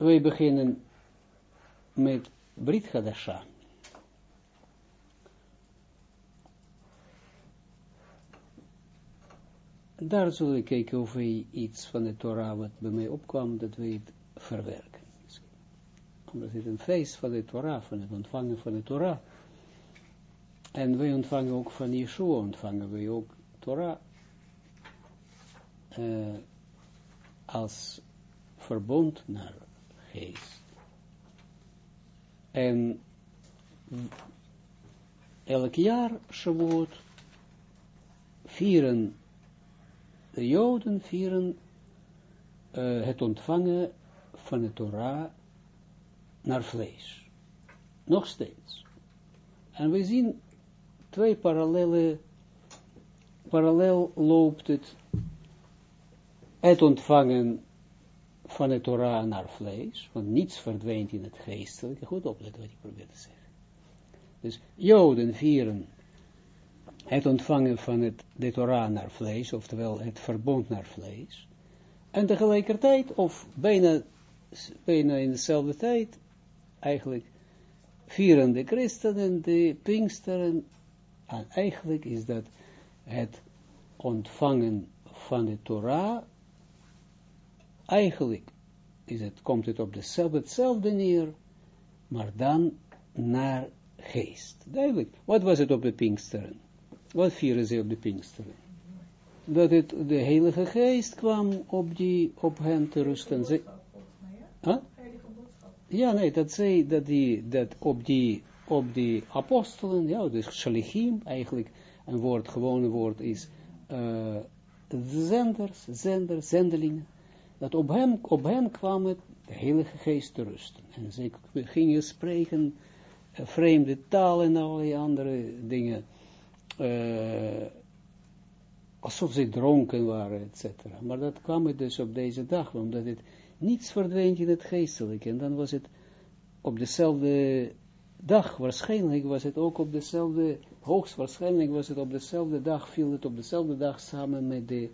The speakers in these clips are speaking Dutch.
wij beginnen met Brit Hadasha. Daar zullen we kijken of wij iets van de Torah wat bij mij opkwam, dat we het verwerken. Omdat het een feest van de Torah, van het ontvangen van de Torah. En wij ontvangen ook van Yeshua, ontvangen wij ook Torah uh, als verbond naar En elk jaar Shavuot vieren de Joden vieren uh, het ontvangen van de Torah naar vlees. Nog steeds. En we zien twee parallele, parallel loopt het, het ontvangen van de Torah naar vlees, want niets verdwijnt in het geestelijke. Goed opletten wat ik probeer te zeggen. Dus Joden vieren het ontvangen van het, de Torah naar vlees, oftewel het verbond naar vlees. En tegelijkertijd, of bijna, bijna in dezelfde tijd, eigenlijk vieren de christenen, de pinksteren, en eigenlijk is dat het ontvangen van de Torah, eigenlijk is het, komt het op dezelfde, hetzelfde neer, maar dan naar geest. Duidelijk. Wat was het op de Pinksteren? Wat vieren ze op de Pinksteren? Dat het, de Heilige Geest kwam op, die, op hen te rusten. Ze, huh? Ja, nee, dat zei dat, die, dat op, die, op die apostelen, ja, dus shalichim, eigenlijk een woord, gewone woord is uh, zenders, zenders, zendelingen, dat op hen, op kwam het de Heilige Geest te rusten. En ze gingen spreken uh, vreemde talen en allerlei andere dingen uh, alsof ze dronken waren, etc. Maar dat kwam het dus op deze dag, omdat het niets verdwijnt in het geestelijke. En dan was het op dezelfde dag, waarschijnlijk was het ook op dezelfde, hoogstwaarschijnlijk was het op dezelfde dag, viel het op dezelfde dag samen met, de,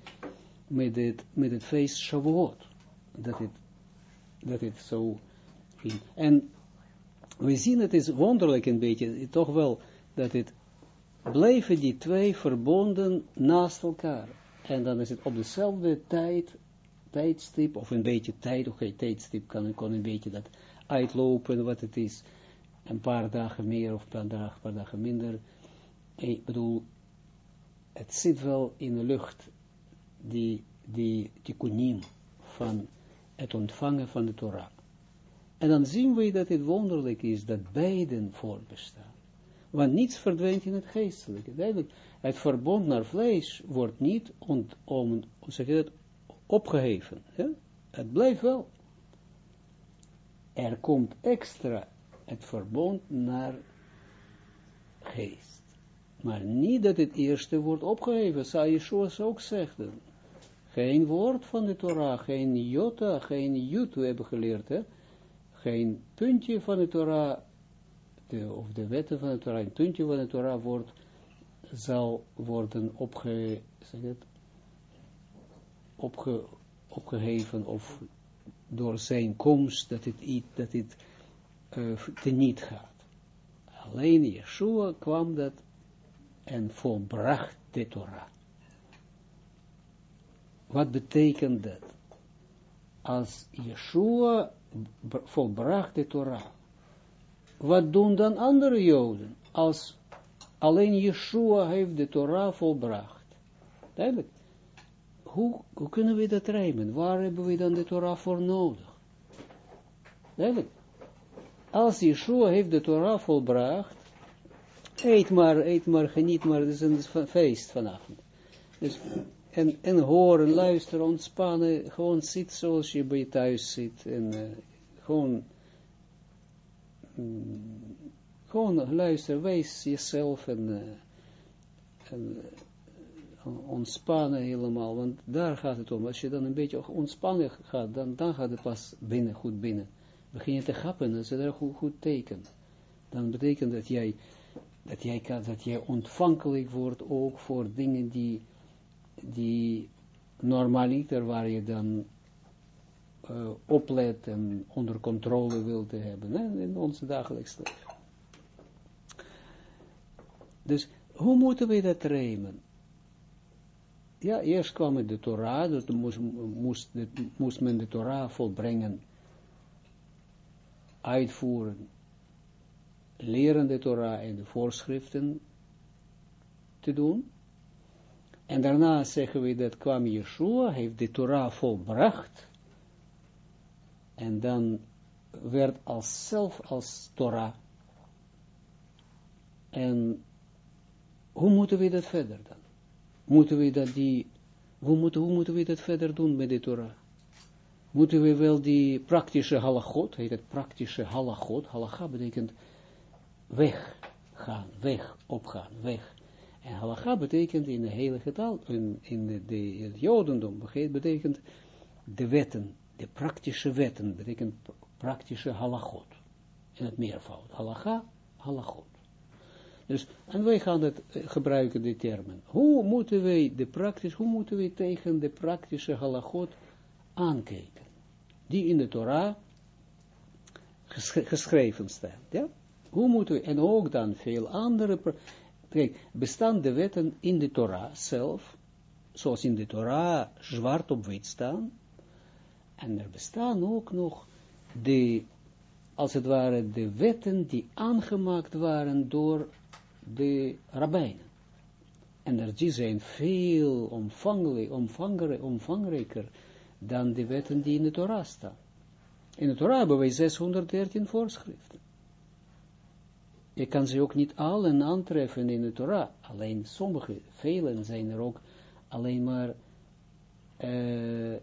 met, het, met het feest Shavuot. Dat het, dat het zo. En we zien, het is wonderlijk een beetje, toch wel, dat het blijven die twee verbonden naast elkaar. En dan is het op dezelfde tijd, tijdstip, of een beetje tijd, oké, okay, tijdstip kan, kan een beetje dat uitlopen, wat het is. Een paar dagen meer of een paar dagen, paar dagen minder. Ik bedoel, het zit wel in de lucht, die, die tikkunim van het ontvangen van de Torah. En dan zien we dat het wonderlijk is dat beiden voorbestaan. Want niets verdwijnt in het geestelijke. Het verbond naar vlees wordt niet ont, zeg opgeheven. Ja? Het blijft wel. Er komt extra het verbond naar geest. Maar niet dat het eerste wordt opgeheven, zou Yeshua ook zeggen. Geen woord van de Torah, geen jota, geen jut, hebben geleerd, geen puntje van de Torah of de wetten van de Torah, een puntje van de Torah wordt, zal worden opge, het, opge, opgeheven of door zijn komst dat het, dat het uh, teniet gaat. Alleen Yeshua kwam dat en volbracht de Torah. Wat betekent dat? Als Yeshua volbracht de Torah, wat doen dan andere Joden? Als alleen Yeshua heeft de Torah volbracht. Duidelijk. Hoe, hoe kunnen we dat rijmen? Waar hebben we dan de Torah voor nodig? Duidelijk. Als Yeshua heeft de Torah volbracht, eet maar, eet maar, geniet maar, het is een feest vanavond. Dus, en, en horen, luisteren, ontspannen, gewoon zit zoals je bij je thuis zit. En uh, gewoon Mm, gewoon luister, wees jezelf en, uh, en uh, ontspannen helemaal, want daar gaat het om. Als je dan een beetje ontspannen gaat, dan, dan gaat het pas binnen, goed binnen. Begin je te gappen, dat is een goed, goed teken. Dan betekent dat jij, dat jij, kan, dat jij ontvankelijk wordt ook voor dingen die, die normaliter waar je dan uh, oplet en onder controle wil te hebben hè, in ons dagelijks leven. Dus hoe moeten we dat rijmen? Ja, eerst kwam de Torah, dat moest, moest, moest men de Torah volbrengen, uitvoeren, leren de Torah en de voorschriften te doen. En daarna zeggen we dat kwam Yeshua, heeft de Torah volbracht, en dan werd als zelf als Torah. En hoe moeten we dat verder dan? Moeten we dat die, hoe moeten, hoe moeten we dat verder doen met de Torah? Moeten we wel die praktische halachot, heet het praktische halachot, halacha betekent weg gaan, weg, opgaan, weg. En halacha betekent in de hele taal, in, in, de, de, het jodendom, betekent de wetten, de praktische wetten, betekent praktische halachot. In het meervoud. Halacha, halachot. Dus, en wij gaan het eh, gebruiken, die termen. Hoe moeten wij de praktisch, hoe moeten wij tegen de praktische halachot aankijken? Die in de Torah geschreven staan. Ja? Hoe moeten we, en ook dan veel andere, kijk, bestaan de wetten in de Torah zelf, zoals in de Torah zwart op wit staan, en er bestaan ook nog de, als het ware, de wetten die aangemaakt waren door de rabbijnen. En er die zijn veel omvangrijker dan de wetten die in de Torah staan. In de Torah hebben wij 613 voorschriften. Je kan ze ook niet allen aantreffen in de Torah. Alleen sommige, velen zijn er ook alleen maar uh,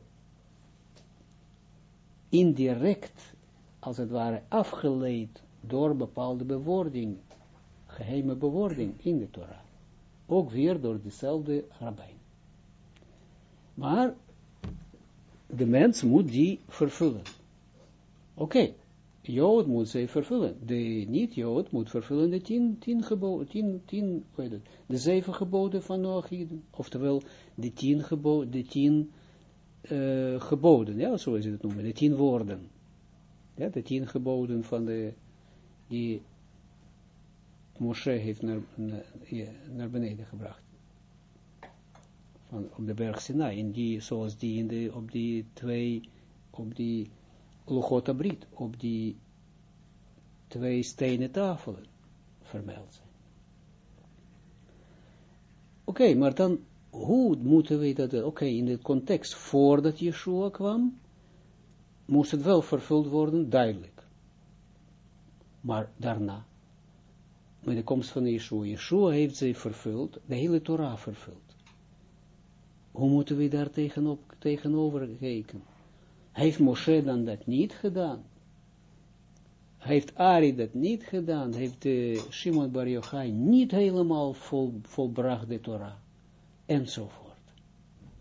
indirect, als het ware, afgeleid door bepaalde bewoording, geheime bewoording in de Torah. Ook weer door dezelfde rabbijn. Maar de mens moet die vervullen. Oké. Jood moet zij vervullen. De niet-Jood moet vervullen de tien, tien geboden, tien, tien, de zeven geboden van Noach, oftewel de tien geboden, de tien uh, geboden, ja, zo is het noemen, de tien woorden. Ja, de tien geboden van de, die Moshe heeft naar, naar, naar beneden gebracht. Van, op de berg Sinai, in die, zoals die, in de, op die twee, op die Luchot Abrit, op die twee stenen tafelen vermeld zijn. Oké, maar dan hoe moeten we dat, oké, in de context voordat Yeshua kwam, moest het wel vervuld worden, duidelijk. Maar daarna, met de komst van Yeshua, Yeshua heeft ze vervuld, de hele Torah vervuld. Hoe moeten we daar tegenop, tegenover kijken? Heeft Moshe dan dat niet gedaan? Heeft Ari dat niet gedaan? Heeft uh, Shimon Bar Yochai niet helemaal vol, volbracht de Torah? enzovoort.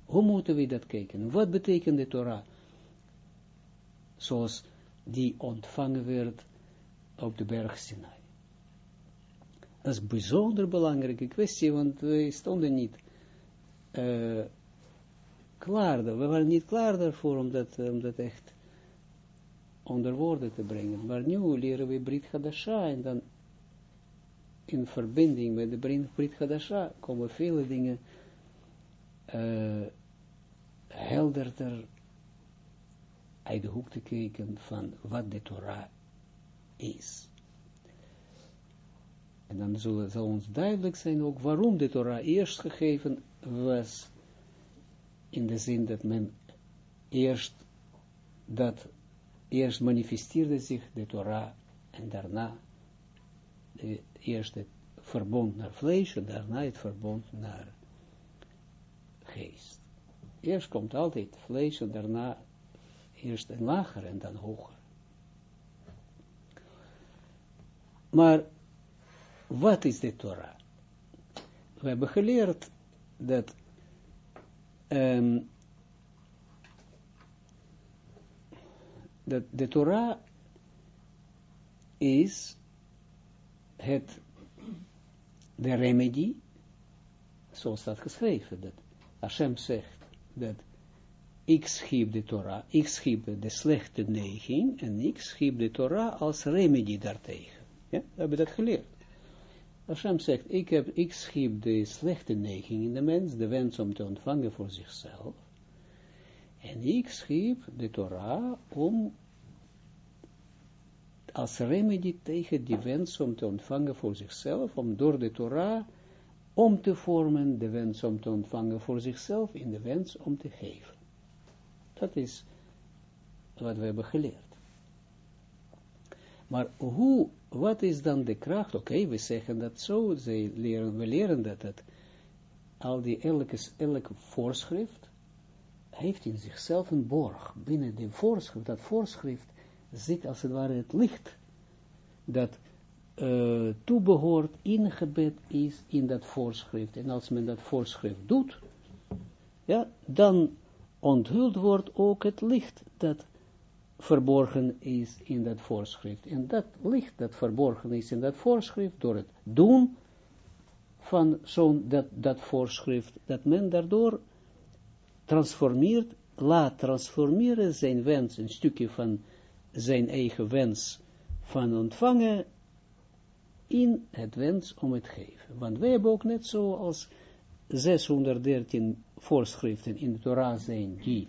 Hoe moeten we dat kijken? Wat betekent de Torah? Zoals die ontvangen werd op de berg Sinai. Dat is een bijzonder belangrijke kwestie, want we stonden niet uh, klaar, we waren niet klaar daarvoor om dat, om dat echt onder woorden te brengen. Maar nu leren we Brit Hadasha en dan in verbinding met de Brit Hadasha komen vele dingen uh, helderder uit de hoek te kijken van wat de Torah is. En dan zal, zal ons duidelijk zijn ook waarom de Torah eerst gegeven was, in de zin dat men eerst dat eerst manifesteerde zich de Torah en daarna de, eerst het verbond naar vlees en daarna het verbond naar geest. Eerst komt altijd vlees en daarna eerst een lager en dan hoger. Maar wat is de Torah? We hebben geleerd dat um, dat de Torah is het de remedie, zoals staat geschreven, dat Hashem zegt dat ik schiep de Torah, ik schiep de slechte neiging, en ik schiep de Torah als remedie daartegen. Ja, we hebben dat geleerd. Hashem zegt, ik, heb, ik schiep de slechte neiging in de mens, de wens om te ontvangen voor zichzelf, en ik schiep de Torah om als remedie tegen die wens om te ontvangen voor zichzelf, om door de Torah om te vormen de wens om te ontvangen voor zichzelf in de wens om te geven. Dat is wat we hebben geleerd. Maar hoe, wat is dan de kracht? Oké, we zeggen dat zo, ze leren, we leren dat het, al die elke, elke voorschrift heeft in zichzelf een borg. Binnen de voorschrift, dat voorschrift zit als het ware het licht, dat uh, toebehoort, ingebed is in dat voorschrift. En als men dat voorschrift doet, ja, dan onthuld wordt ook het licht dat verborgen is in dat voorschrift. En dat licht dat verborgen is in dat voorschrift, door het doen van zo'n dat, dat voorschrift, dat men daardoor transformeert, laat transformeren zijn wens, een stukje van zijn eigen wens van ontvangen in het wens om het geven. Want wij hebben ook net zo als 613 voorschriften in de Torah zijn die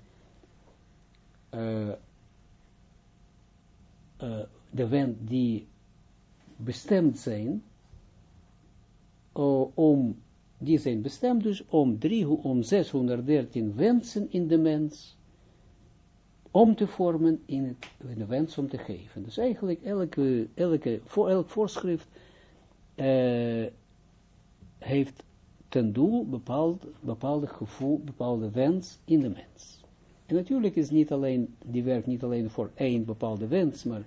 uh, uh, de wens die bestemd zijn uh, om die zijn bestemd dus om, drie, om 613 wensen in de mens om te vormen in, het, de wens om te geven. Dus eigenlijk elke, elke, voor, elk voorschrift uh, heeft ten doel bepaald, bepaalde gevoel, bepaalde wens in de mens. En natuurlijk is niet alleen, die werkt niet alleen voor één bepaalde wens, maar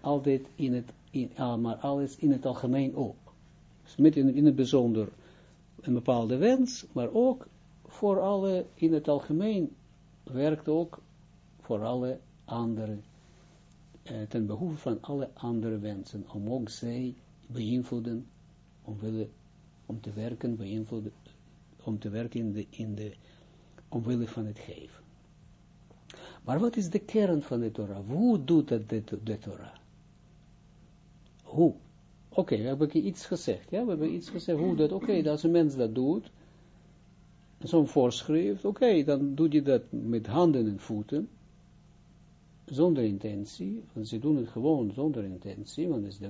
altijd in het, in, uh, maar alles in het algemeen ook. Dus met in, in het bijzonder een bepaalde wens, maar ook voor alle, in het algemeen werkt ook voor alle andere, uh, ten behoeve van alle andere wensen, om ook zij beïnvloeden, omwille, om te werken, beïnvloeden, om te werken in de, in de, omwille van het geven. Maar wat is de kern van de Torah? Hoe doet dat de, de Torah? Hoe? Oké, okay, we hebben iets gezegd, ja, we hebben iets gezegd, hoe dat, oké, okay, als een mens dat doet, zo'n voorschrift, oké, dan doe je dat met handen en voeten, zonder intentie, want ze doen het gewoon zonder intentie, want de,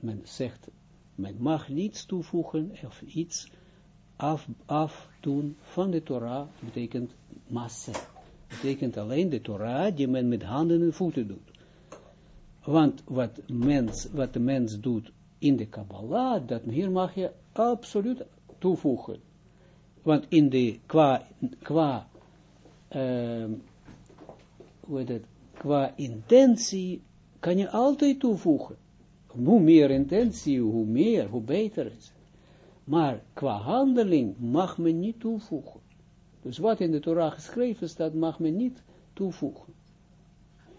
men zegt, men mag niets toevoegen of iets af, afdoen van de Torah, betekent massa. Betekent alleen de Torah die men met handen en voeten doet. Want wat, mens, wat de mens doet in de Kabbalah, dat hier mag je absoluut toevoegen. Want in de, qua, qua, uh, hoe qua intentie, kan je altijd toevoegen hoe meer intentie, hoe meer, hoe beter is. Maar qua handeling mag men niet toevoegen. Dus wat in de Torah geschreven staat, mag men niet toevoegen.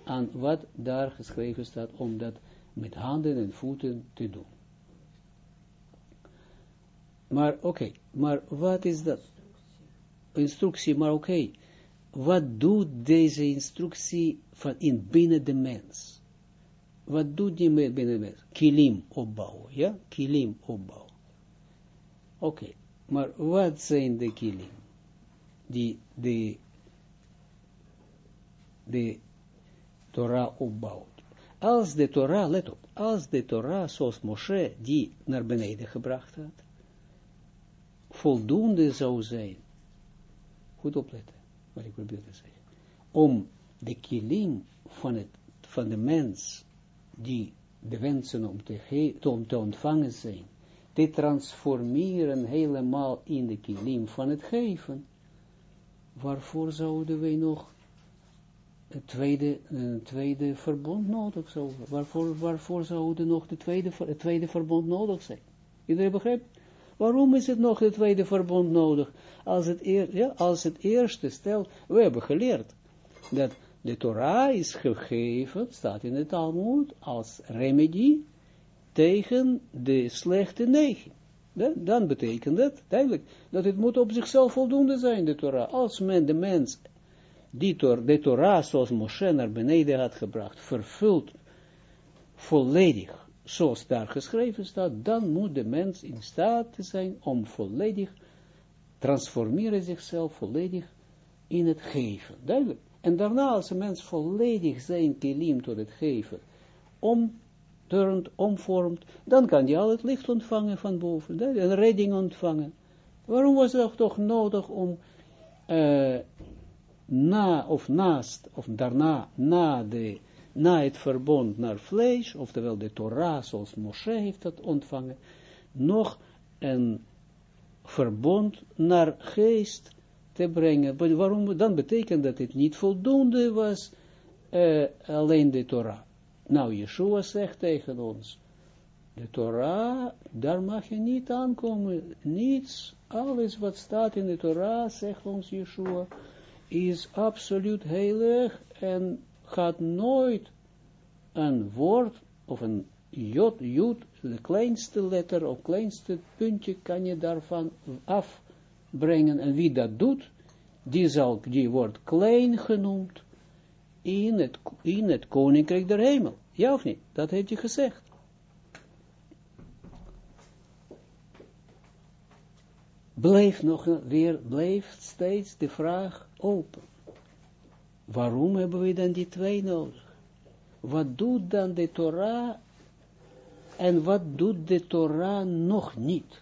Aan wat daar geschreven staat, om dat met handen en voeten te doen. Maar oké, maar wat is dat? Instructie, maar oké. Wat doet deze instructie van in binnen de mens? Wat doet die binnen mens? Kilim opbouwen, ja? Kilim opbouwen. Oké, maar wat zijn de kilim? Die de, de Torah opbouwt. Als de Torah, let op, als de Torah, zoals Moshe, die naar beneden gebracht had, voldoende zou zijn, goed opletten, wat ik probeer te zeggen, om de kilim van, het, van de mens die de wensen om te, om te ontvangen zijn, te transformeren helemaal in de kilim van het geven, waarvoor zouden wij nog het tweede, een tweede verbond nodig zijn? Waarvoor, waarvoor zouden nog de tweede, het tweede verbond nodig zijn? Iedereen begrijpt? Waarom is het nog het tweede verbond nodig? Als het, eer, ja, als het eerste, stel, we hebben geleerd dat de Torah is gegeven, staat in het Talmud, als remedie tegen de slechte neiging. Dan betekent dat, duidelijk, dat het moet op zichzelf voldoende zijn, de Torah. Als men de mens die tor, de Torah zoals Moshe naar beneden had gebracht, vervult volledig, zoals daar geschreven staat, dan moet de mens in staat zijn om volledig, transformeren zichzelf volledig in het geven. Duidelijk. En daarna, als een mens volledig zijn kilim tot het geven, omturnt, omvormt, dan kan hij al het licht ontvangen van boven, een redding ontvangen. Waarom was het toch nodig om uh, na of naast, of daarna, na, de, na het verbond naar vlees, oftewel de Torah, zoals Moshe heeft dat ontvangen, nog een verbond naar geest te brengen. Waarom? Dan betekent dat het niet voldoende was, uh, alleen de Torah. Nou, Yeshua zegt tegen ons, de Torah, daar mag je niet aankomen, niets, alles wat staat in de Torah, zegt ons Yeshua, is absoluut heilig en gaat nooit een woord of een jod, jod, de kleinste letter of kleinste puntje kan je daarvan afbrengen. En wie dat doet, die, zal, die wordt klein genoemd in het, in het koninkrijk der hemel. Ja of niet? Dat heeft je gezegd. Blijft nog weer, blijft steeds de vraag open. Waarom hebben we dan die twee nodig? Wat doet dan de Torah en wat doet de Torah nog niet?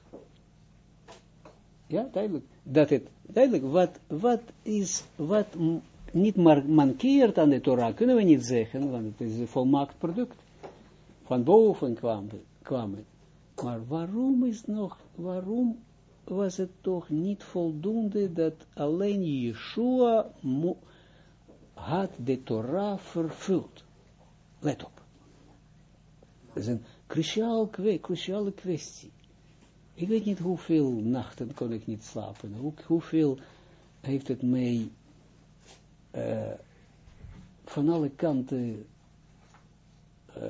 Ja, duidelijk. Dat het, duidelijk, wat, wat is, wat niet mankeert aan de Torah, kunnen we niet zeggen, want het is een volmaakt product. Van boven kwam. Maar waarom is nog, waarom was het toch niet voldoende dat alleen Yeshua had de Torah vervuld. Let op. Dat is een cruciale kwestie. Ik weet niet hoeveel nachten kon ik niet slapen. Hoe, hoeveel heeft het mij uh, van alle kanten uh,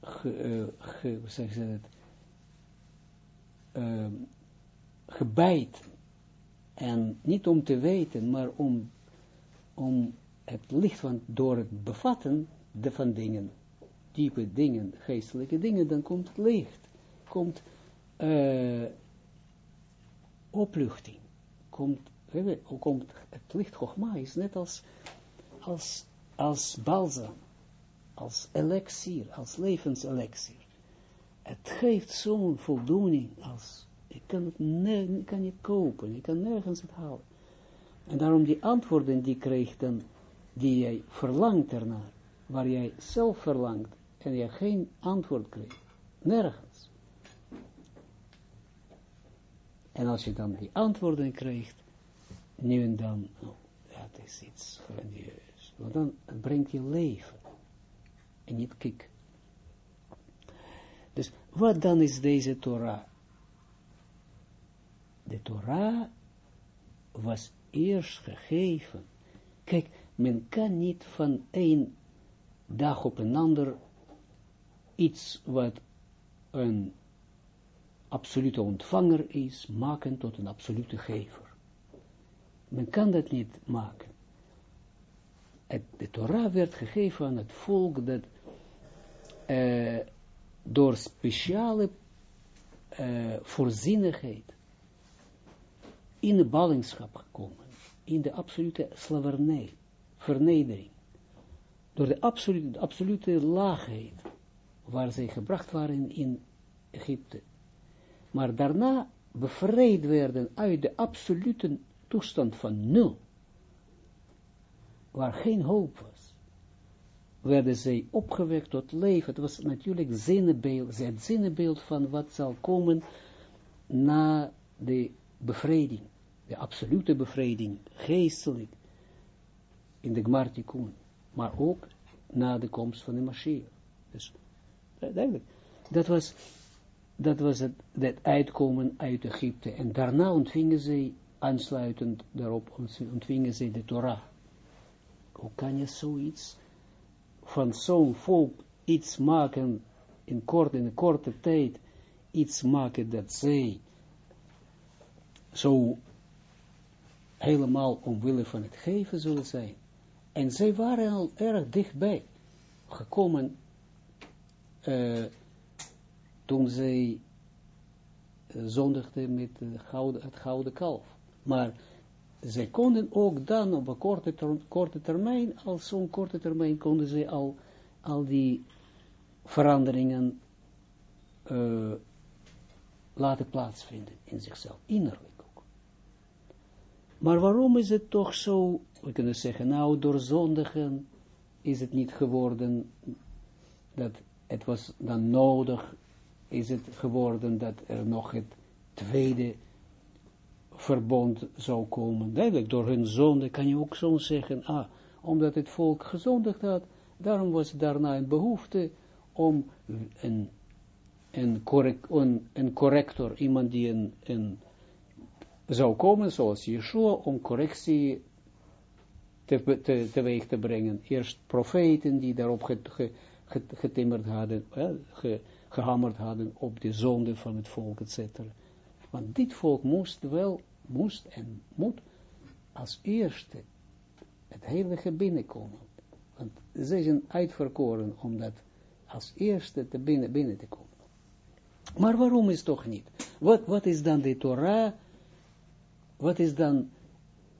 ge, uh, ge, hoe zeg je het, uh, gebijt. En niet om te weten, maar om, om het licht van, door het bevatten de van dingen, diepe dingen, geestelijke dingen, dan komt het licht, komt opluchting, komt, komt het licht Chogma is net als, als, als balsam, als elixier, als levenselixier. Het geeft zo'n voldoening als, ik kan het ne kan niet kopen, ik kan nergens het halen. En daarom die antwoorden die krijgt dan, die jij verlangt ernaar, waar jij zelf verlangt, en je geen antwoord krijgt, nergens. En als je dan die antwoorden krijgt, nu en dan, oh, dat is iets grandieus. Want dan brengt je leven. En niet kik. Dus wat dan is deze Torah? De Torah was eerst gegeven. Kijk, men kan niet van één dag op een ander iets wat een absolute ontvanger is, maken tot een absolute gever. Men kan dat niet maken. Het, de Torah werd gegeven aan het volk dat uh, door speciale uh, voorzienigheid in de ballingschap gekomen, in de absolute slavernij, vernedering, door de absolute, absolute laagheid, waar zij gebracht waren in Egypte, maar daarna bevrijd werden uit de absolute toestand van nul, waar geen hoop was werden zij opgewekt tot leven. Het was natuurlijk zinnebeeld, het zinnebeeld van wat zal komen na de bevrijding, de absolute bevrijding, geestelijk, in de Gmartikun, maar ook na de komst van de Mashiach. Dus, duidelijk, dat was, dat was het, het uitkomen uit Egypte, en daarna ontvingen zij, aansluitend daarop, ontvingen zij de Torah. Hoe kan je zoiets van zo'n volk iets maken, in, kort, in een korte tijd, iets maken dat zij zo helemaal omwille van het geven zullen zijn. En zij waren al erg dichtbij gekomen uh, toen zij zondigden met gouden, het gouden kalf. Maar zij konden ook dan op een korte, korte termijn, al zo'n korte termijn, konden ze al, al die veranderingen uh, laten plaatsvinden in zichzelf, innerlijk ook. Maar waarom is het toch zo, we kunnen zeggen, nou, door zondigen is het niet geworden, dat het was dan nodig, is het geworden dat er nog het tweede verbond zou komen. Duidelijk, door hun zonde kan je ook zo zeggen, ah, omdat het volk gezondigd had, daarom was daarna een behoefte om een, een, correct, corrector, iemand die een, zou komen, zoals Yeshua, om correctie te, te, teweeg te brengen. Eerst profeten die daarop getimmerd hadden, eh, ge, gehammerd hadden op de zonde van het volk, etc. Want dit volk moest wel, moest en moet als eerste het heilige binnenkomen. Want ze zijn uitverkoren om dat als eerste te binnen, binnen te komen. Maar waarom is toch niet? Wat, wat is dan de Torah? Wat is dan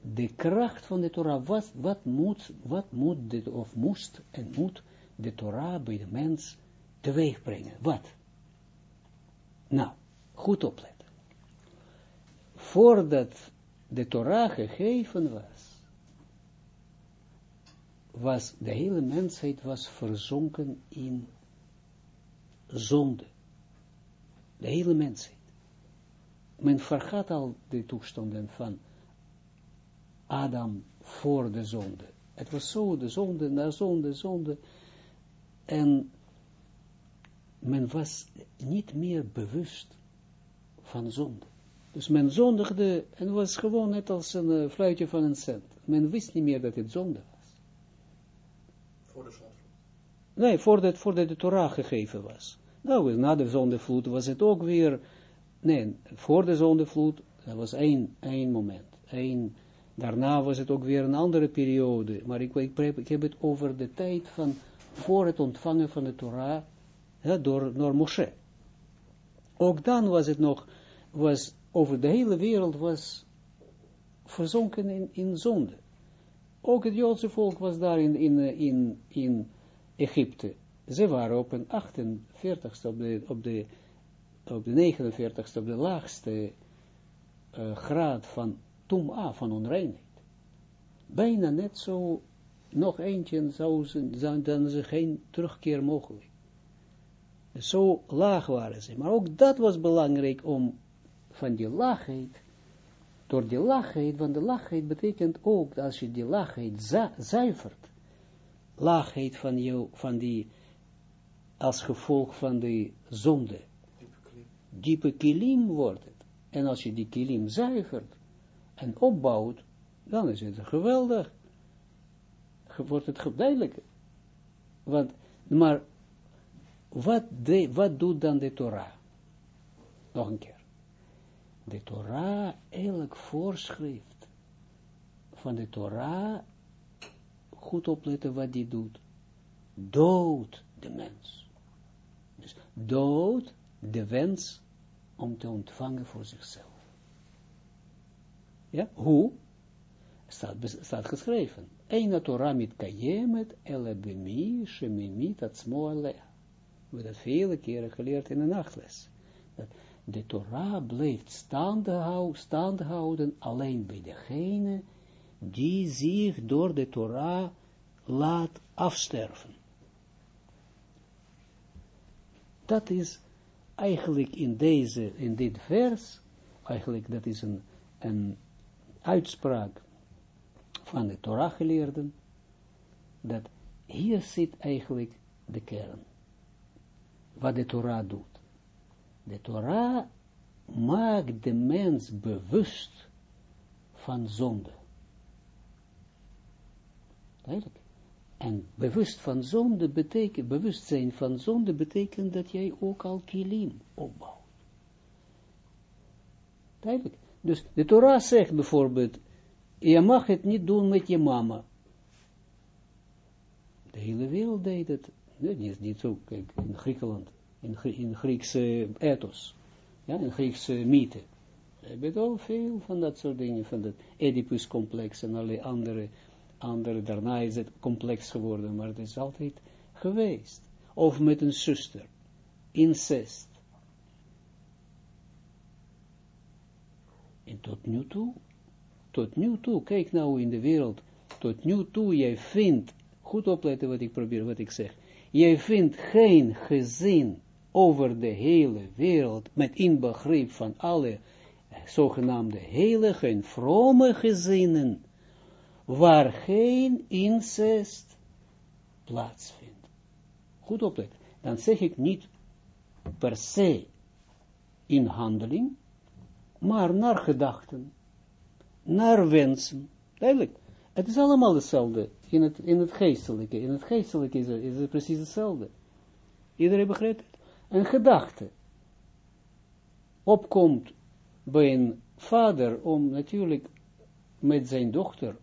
de kracht van de Torah? Wat, wat moet, wat moet of moest en moet de Torah bij de mens teweeg brengen? Wat? Nou, goed opletten voordat de Torah gegeven was, was de hele mensheid was verzonken in zonde. De hele mensheid. Men vergat al de toestanden van Adam voor de zonde. Het was zo, de zonde, na zonde, zonde. En men was niet meer bewust van zonde. Dus men zondigde en was gewoon net als een uh, fluitje van een cent. Men wist niet meer dat het zonde was. Voor de zondvloed? Nee, voordat, voordat de Torah gegeven was. Nou, na de zondevloed was het ook weer, nee, voor de zondevloed, dat was één, één moment. Één, daarna was het ook weer een andere periode. Maar ik, ik, ik heb het over de tijd van, voor het ontvangen van de Torah, ja, door, door Moshe. Ook dan was het nog, was over de hele wereld was verzonken in, in zonde. Ook het Joodse volk was daar in, in, in, in Egypte. Ze waren op een 48ste, op de, op de, op de 49ste, op de laagste uh, graad van tum'a, van onreinheid. Bijna net zo, nog eentje, zou ze, dan ze geen terugkeer mogelijk. Zo laag waren ze. Maar ook dat was belangrijk om van die lachheid, door die lachheid, want de lachheid betekent ook, als je die lachheid zuivert, lachheid van jou, van die, als gevolg van die zonde, diepe kilim wordt het. En als je die kilim zuivert en opbouwt, dan is het geweldig. Wordt het duidelijk. Want, maar, wat, de, wat doet dan de Torah? Nog een keer de Torah, elk voorschrift van de Torah, goed opletten wat die doet, dood de mens. Dus dood de wens om te ontvangen voor zichzelf. Ja, hoe? Staat, staat geschreven. Eina Torah mit kayemet, ele bemi, shemimit, atzmo alea. We hebben dat vele keren geleerd in de nachtles. De Torah blijft stand houden alleen bij degene die zich door de Torah laat afsterven. Dat is eigenlijk in deze, in dit vers, eigenlijk dat is een, een uitspraak van de Torah geleerden, dat hier zit eigenlijk de kern, wat de Torah doet. De Torah maakt de mens bewust van zonde. Duidelijk. En bewust van zonde betekent, bewustzijn van zonde betekent dat jij ook al kilim opbouwt. Duidelijk. Dus de Torah zegt bijvoorbeeld, Je mag het niet doen met je mama. De hele wereld deed het. Nee, niet, niet zo, kijk, in Griekenland, in, in Griekse ethos, ja, in Griekse mythe. Hebt al veel van dat soort dingen, van dat Oedipus-complex en alle andere, andere, daarna is het complex geworden, maar het is altijd geweest. Of met een zuster, incest. En tot nu toe, tot nu toe, kijk nou in de wereld, tot nu toe, jij vindt, goed opletten wat ik probeer, wat ik zeg, jij vindt geen gezin over de hele wereld, met inbegrip van alle zogenaamde heilige en vrome gezinnen, waar geen incest plaatsvindt. Goed opletten. Dan zeg ik niet per se in handeling, maar naar gedachten, naar wensen. Duidelijk. Het is allemaal hetzelfde in het, in het geestelijke. In het geestelijke is het, is precies hetzelfde. Iedereen begrijpt? Een gedachte opkomt bij een vader om natuurlijk met zijn dochter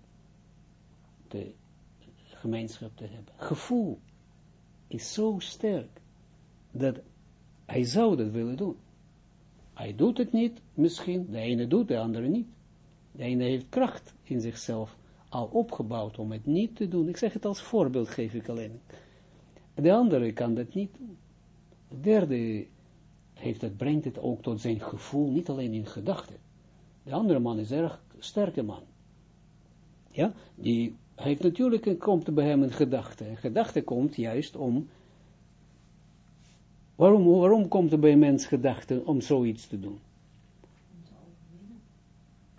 de gemeenschap te hebben. Gevoel is zo sterk dat hij zou dat willen doen. Hij doet het niet, misschien, de ene doet, de andere niet. De ene heeft kracht in zichzelf al opgebouwd om het niet te doen. Ik zeg het als voorbeeld, geef ik alleen. De andere kan dat niet doen. De derde heeft het, brengt het ook tot zijn gevoel, niet alleen in gedachten. De andere man is erg sterke man. Ja, die heeft natuurlijk, komt bij hem een gedachte. Een gedachte komt juist om, waarom, waarom komt er bij een mens gedachte om zoiets te doen?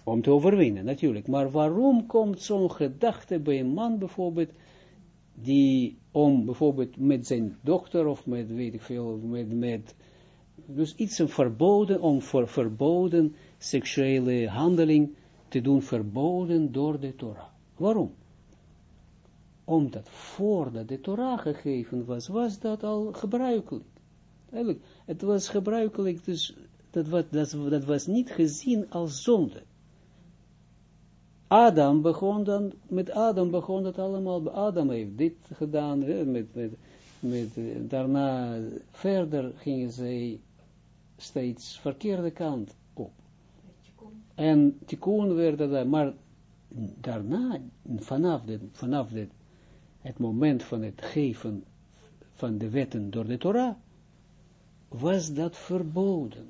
Om te overwinnen, natuurlijk. Maar waarom komt zo'n gedachte bij een man bijvoorbeeld, die om bijvoorbeeld met zijn dochter of met, weet ik veel, met, met dus iets verboden, om voor verboden seksuele handeling te doen, verboden door de Torah. Waarom? Omdat voordat de Torah gegeven was, was dat al gebruikelijk. Eigenlijk, het was gebruikelijk, dus dat was, dat was niet gezien als zonde. Adam begon dan, met Adam begon het allemaal, Adam heeft dit gedaan, met, met, met, daarna verder gingen zij steeds verkeerde kant op. En tikkun werd dat, maar daarna, vanaf, vanaf de, het moment van het geven van de wetten door de Torah, was dat verboden.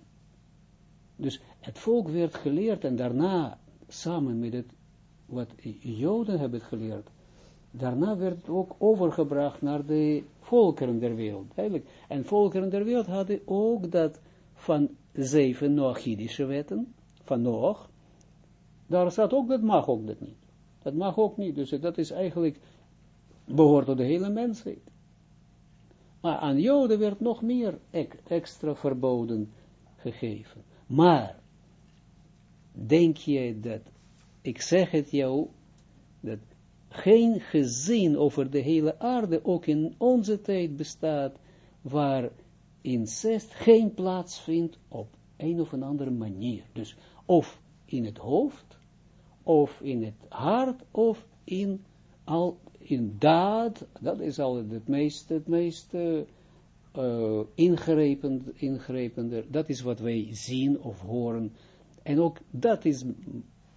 Dus het volk werd geleerd en daarna, samen met het, wat Joden hebben geleerd, daarna werd het ook overgebracht naar de volkeren der wereld. Eigenlijk. En volkeren der wereld hadden ook dat van zeven Noachidische wetten, van Noach, daar staat ook, dat mag ook dat niet. Dat mag ook niet, dus dat is eigenlijk, behoort tot de hele mensheid. Maar aan Joden werd nog meer extra verboden gegeven. Maar, denk je dat, ik zeg het jou, dat geen gezin over de hele aarde, ook in onze tijd bestaat, waar incest geen plaats vindt op een of een andere manier. Dus of in het hoofd, of in het hart, of in, al, in daad, dat is al het meest, het meest uh, uh, ingrepen, dat is wat wij zien of horen. En ook dat is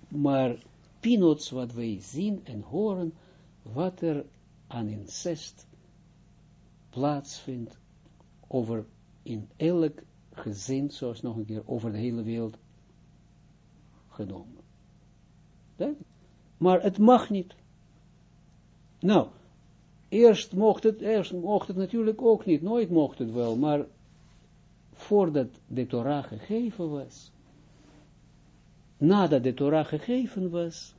maar peanuts wat wij zien en horen, wat er aan incest plaatsvindt over in elk gezin, zoals nog een keer, over de hele wereld genomen. Maar het mag niet. Nou, eerst mocht het, eerst mocht het natuurlijk ook niet, nooit mocht het wel, maar voordat de Torah gegeven was, nadat de Torah gegeven was,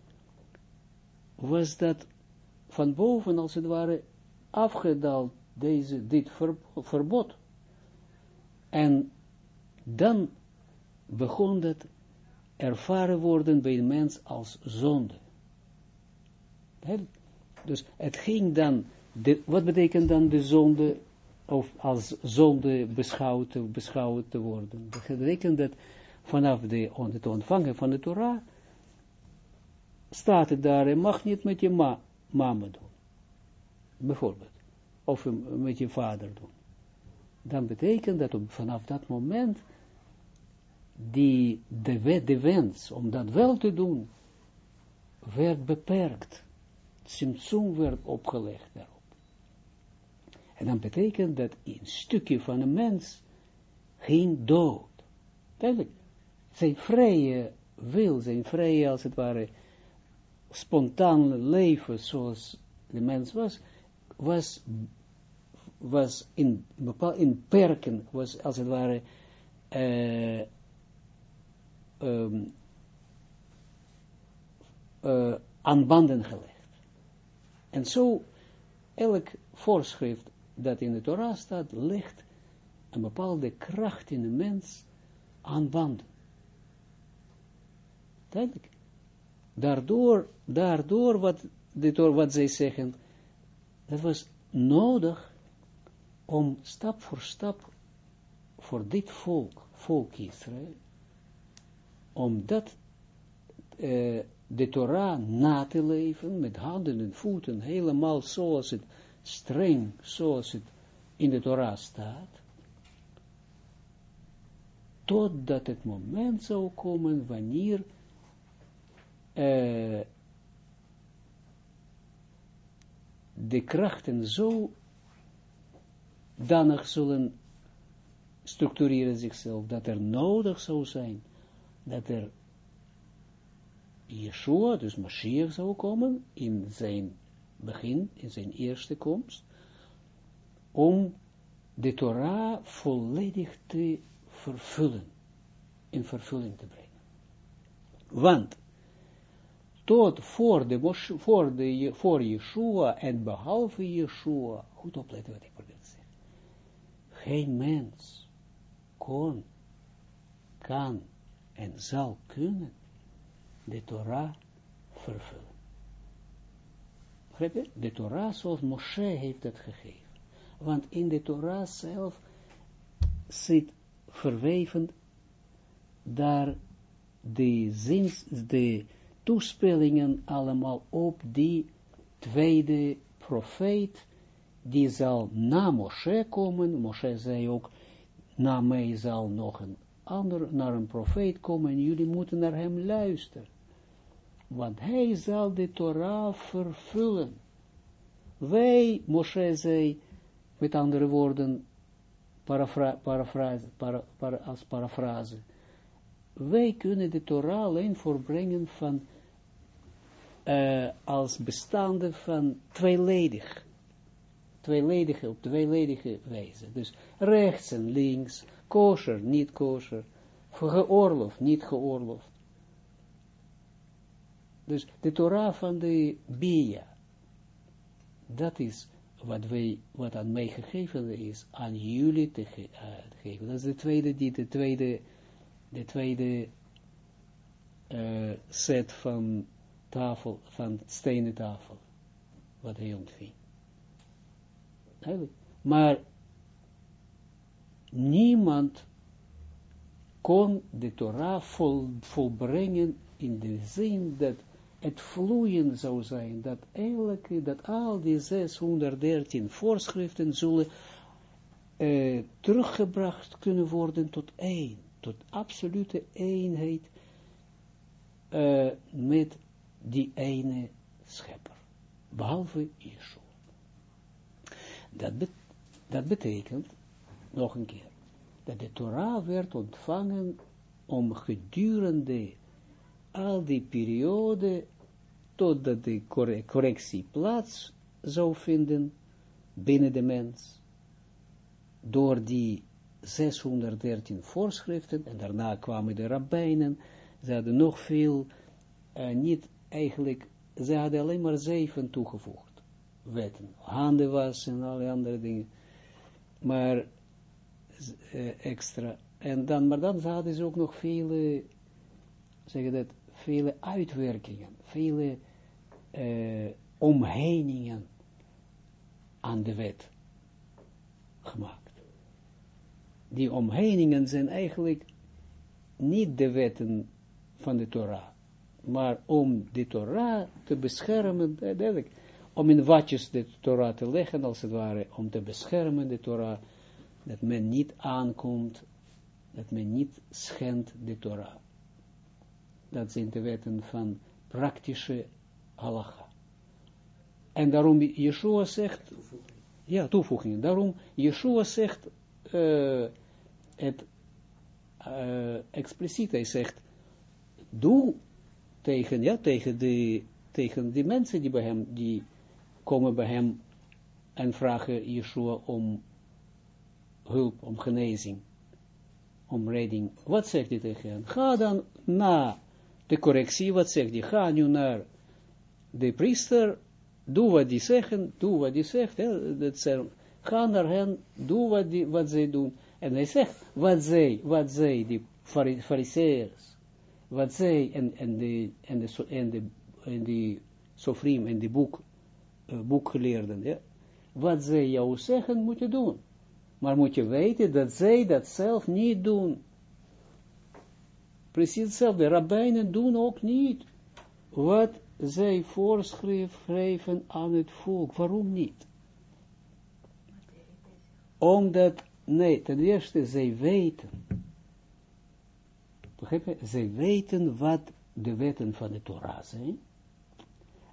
was dat van boven als het ware afgedaald, deze, dit verbod. En dan begon dat ervaren worden bij de mens als zonde. Dus het ging dan, de, wat betekent dan de zonde, of als zonde beschouwd, beschouwd te worden? Dat betekent dat vanaf de, het ontvangen van de Torah, staat het daar, je mag niet met je ma mama doen. Bijvoorbeeld. Of met je vader doen. Dan betekent dat op, vanaf dat moment die, de, de wens om dat wel te doen, werd beperkt. Simtsum werd opgelegd daarop. En dan betekent dat een stukje van een mens geen dood. Duidelijk. Zijn vrije wil, zijn vrije, als het ware, spontaan leven zoals de mens was, was, was in, bepaal, in perken, was als het ware uh, aan banden gelegd. En zo, elk voorschrift dat in de Torah staat, legt een bepaalde kracht in de mens aan banden. Duidelijk. Daardoor, daardoor wat, dit, wat zij zeggen, dat was nodig om stap voor stap voor dit volk, volk Israël, om dat, uh, de Torah na te leven, met handen en voeten, helemaal zoals het, streng, zoals het in de Torah staat, totdat het moment zou komen wanneer uh, de krachten zo danig zullen structureren zichzelf, dat er nodig zou zijn, dat er Yeshua, dus Mashiach zou komen, in zijn begin, in zijn eerste komst, om de Torah volledig te vervullen, in vervulling te brengen. Want, tot voor, de, voor, de, voor Yeshua en behalve Yeshua, goed opletten wat ik probeer te zeggen, geen mens kon, kan en zal kunnen de Torah vervullen. De Torah zoals Moshe heeft het gegeven. Want in de Torah zelf zit verweven daar de zins, de toespelingen allemaal op die tweede profeet, die zal na Moshe komen. Moshe zei ook, na mij zal nog een ander, naar een profeet komen en jullie moeten naar hem luisteren. Want hij zal de Torah vervullen. Wij, Moshe zei, met andere woorden, als parafrase, wij kunnen de Torah alleen voorbrengen van, uh, als bestaande van tweeledig. Tweeledige, op tweeledige wijze. Dus rechts en links, kosher, niet kosher, geoorloofd, niet geoorloofd. Dus de Torah van de Bia, dat is wat, wij, wat aan mij gegeven is, aan jullie te ge uh, geven. Dat is de tweede, die, de tweede, de tweede uh, set van tafel, van stenen tafel, wat hij ontving. Maar niemand kon de Torah vol, volbrengen in de zin dat het vloeien zou zijn, dat elke, dat al die 613 voorschriften zullen uh, teruggebracht kunnen worden tot één, tot absolute eenheid uh, met die ene schepper, behalve Yeshua. Dat, dat betekent, nog een keer, dat de Torah werd ontvangen om gedurende al die periode, totdat de correctie plaats zou vinden binnen de mens, door die 613 voorschriften, en daarna kwamen de rabbijnen, ze hadden nog veel, uh, niet eigenlijk, ze hadden alleen maar zeven toegevoegd, wetten, handen en alle andere dingen, maar uh, extra, en dan, maar dan hadden ze ook nog vele, zeggen dat, vele uitwerkingen, vele uh, omheiningen aan de wet gemaakt. Die omheiningen zijn eigenlijk niet de wetten van de Torah, maar om de Torah te beschermen, eh, duidelijk, om in watjes de Torah te leggen, als het ware, om te beschermen de Torah, dat men niet aankomt, dat men niet schendt de Torah. Dat zijn de wetten van praktische halacha. En daarom Yeshua zegt, ja, toevoegingen, daarom Yeshua zegt uh, het uh, expliciet, hij zegt, doe tegen, ja, tegen die, tegen die mensen die bij hem, die komen bij hem en vragen Yeshua om hulp, om genezing, om redding. Wat zegt hij tegen hen? Ga dan na de correctie, wat zegt hij? Ga nu naar de priester, doe wat die zeggen, doe wat die zegt, hè, dat zijn, ga naar hen, doe wat, die, wat zij doen. En hij zegt, wat zij, wat zij, die fariseërs, wat zij, en, en de, en de, en de, en de sofrim, en de boek, uh, boekgeleerden, ja, wat zij jou zeggen, moet je doen. Maar moet je weten dat zij dat zelf niet doen. Precies hetzelfde. Rabbijnen doen ook niet wat zij voorschrijven aan het volk. Waarom niet? Omdat, nee, ten eerste, zij weten. Zij weten wat de wetten van de Torah zijn.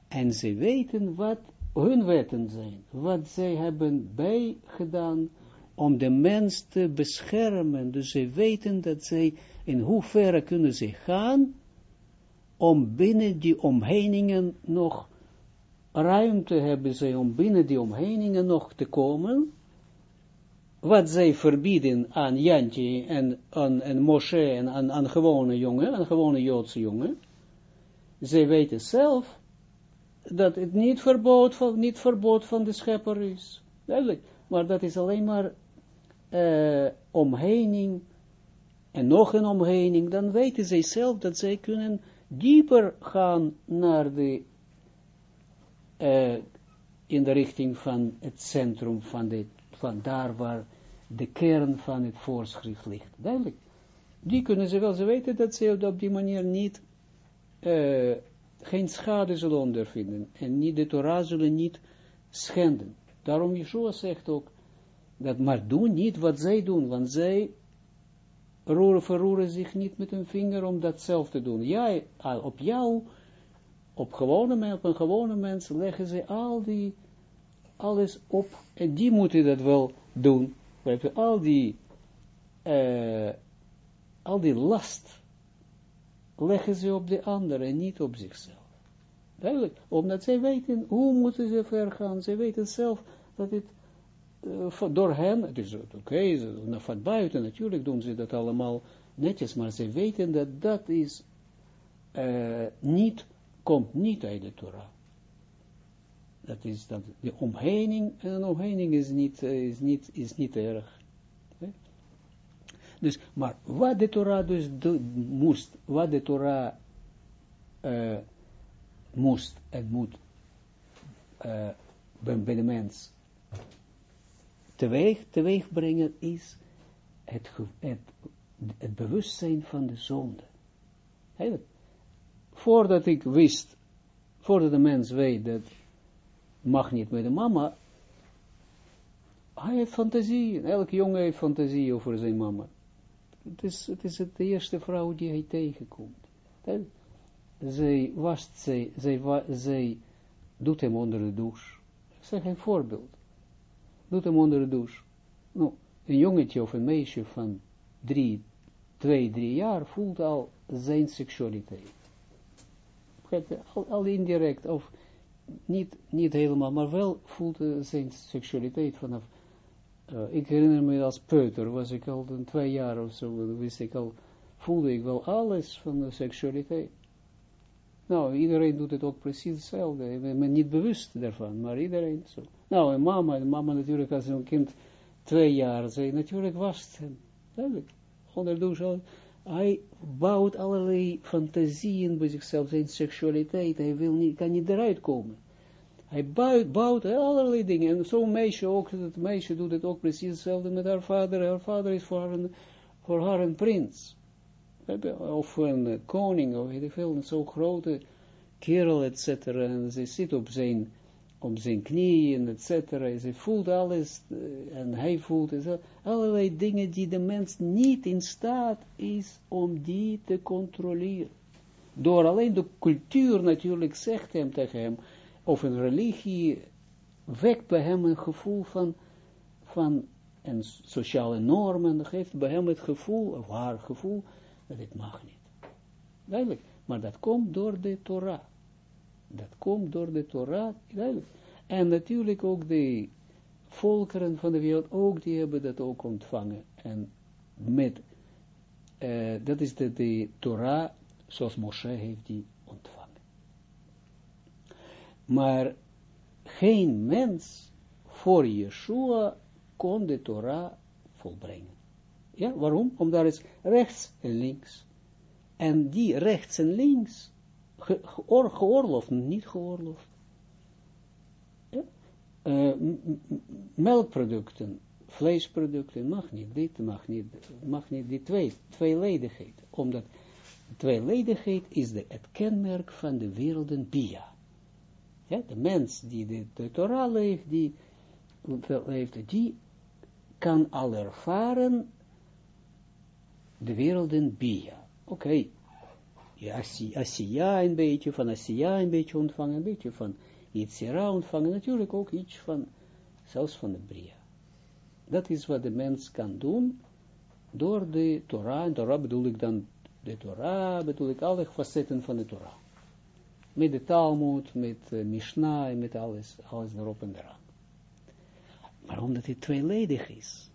En zij weten wat hun wetten zijn. Wat zij hebben bijgedaan om de mens te beschermen. Dus zij weten dat zij, in hoeverre kunnen ze gaan, om binnen die omheiningen nog ruimte hebben zij om binnen die omheiningen nog te komen, wat zij verbieden aan Jantje en aan en Moshe en aan, aan gewone jongen, aan gewone Joodse jongen, zij weten zelf dat het niet verbod van, niet verbod van de schepper is. Duidelijk. Maar dat is alleen maar uh, omheining en nog een omheining, dan weten zij zelf dat zij kunnen dieper gaan naar de, uh, in de richting van het centrum van, de, van daar waar de kern van het voorschrift ligt. Duidelijk. Die kunnen ze wel, ze weten dat ze op die manier niet, uh, geen schade zullen ondervinden en niet, de Torah zullen niet schenden. Daarom Yeshua zegt ook, dat maar doen niet wat zij doen, want zij roeren, verroeren zich niet met een vinger om dat zelf te doen. Jij, op jou, op, gewone, op een gewone mens leggen ze al die, alles op, en die moeten dat wel doen. Al die, uh, al die last leggen ze op de andere en niet op zichzelf. Duidelijk, omdat zij weten, hoe moeten ze ver gaan, ze weten zelf dat het uh, door hen, het is oké, okay, van buiten natuurlijk doen ze dat allemaal netjes, maar ze weten dat dat is uh, niet, komt niet uit de Torah. Dat is dat, de omheining, en een omheining is niet, uh, is niet, is niet erg. Dus, maar wat de Torah dus moest, wat de Torah uh, moest en moet uh, bij de mens teweeg, teweeg brengen is het, het, het bewustzijn van de zonde. Voordat ik wist, voordat de mens weet dat mag niet met de mama, hij heeft fantasie, elke jongen heeft fantasie over zijn mama. Het is, het is de eerste vrouw die hij tegenkomt. Zij wast, zij, zij, zij doet hem onder de douche. Ik zeg een voorbeeld doet hem onder de douche. Nou, een jongetje of een meisje van drie, twee, drie jaar voelt al zijn seksualiteit. Al, al indirect, of niet, niet helemaal, maar wel voelt zijn seksualiteit vanaf, uh, ik herinner me als peuter, was ik al een twee jaar of zo, wist ik al, voelde ik wel alles van de seksualiteit. Nou, iedereen doet het ook precies hetzelfde. Ik ben niet bewust daarvan, maar iedereen zo. Nou, en mama, en mama natuurlijk als een kind twee jaar, zei natuurlijk was het duidelijk. Onder hij bouwt allerlei fantasieën bij zichzelf, zijn seksualiteit, hij wil niet, kan niet eruit komen. Hij bouwt, bouwt allerlei dingen, en zo'n meisje ook, dat meisje doet het ook precies hetzelfde met haar vader, haar vader is voor haar een, voor haar een prins. Of een koning, of weet ik veel, een zo grote kerel, et cetera, en ze zit op zijn, op zijn knieën, et cetera, ze voelt alles, uh, en hij voelt het, allerlei dingen die de mens niet in staat is om die te controleren. Door alleen de cultuur natuurlijk zegt hem tegen hem, of een religie wekt bij hem een gevoel van, van en sociale normen, geeft bij hem het gevoel, of haar gevoel, dat het mag niet. Duidelijk. Maar dat komt door de Torah. Dat komt door de Torah. En natuurlijk ook de volkeren van de wereld, ook die hebben dat ook ontvangen. En met, uh, dat is de, de Torah, zoals Moshe heeft die ontvangen. Maar geen mens voor Yeshua kon de Torah volbrengen. Ja, waarom? Omdat is rechts en links. En die rechts en links, ge, geoorloofd, niet geoorloofd. Ja? Uh, melkproducten, vleesproducten, mag niet, dit mag niet, mag niet, die twee, tweeledigheid. Omdat tweeledigheid is de, het kenmerk van de werelden Bia. Ja, de mens die de, de Torah leeft, die, leeft, die kan al ervaren de werelden Bia. Oké. Ja, Asiya een beetje, van Asiya een beetje ontvangen, een beetje van Yitzhira ontvangen, natuurlijk ook iets van, zelfs van de Bria. Dat is wat de mens kan doen, door de Torah, en Torah bedoel ik dan, de Torah bedoel ik alle facetten van de Torah. Met de Talmud, met Mishnah, met alles, alles erop en eraan. Maar omdat het tweeledig is,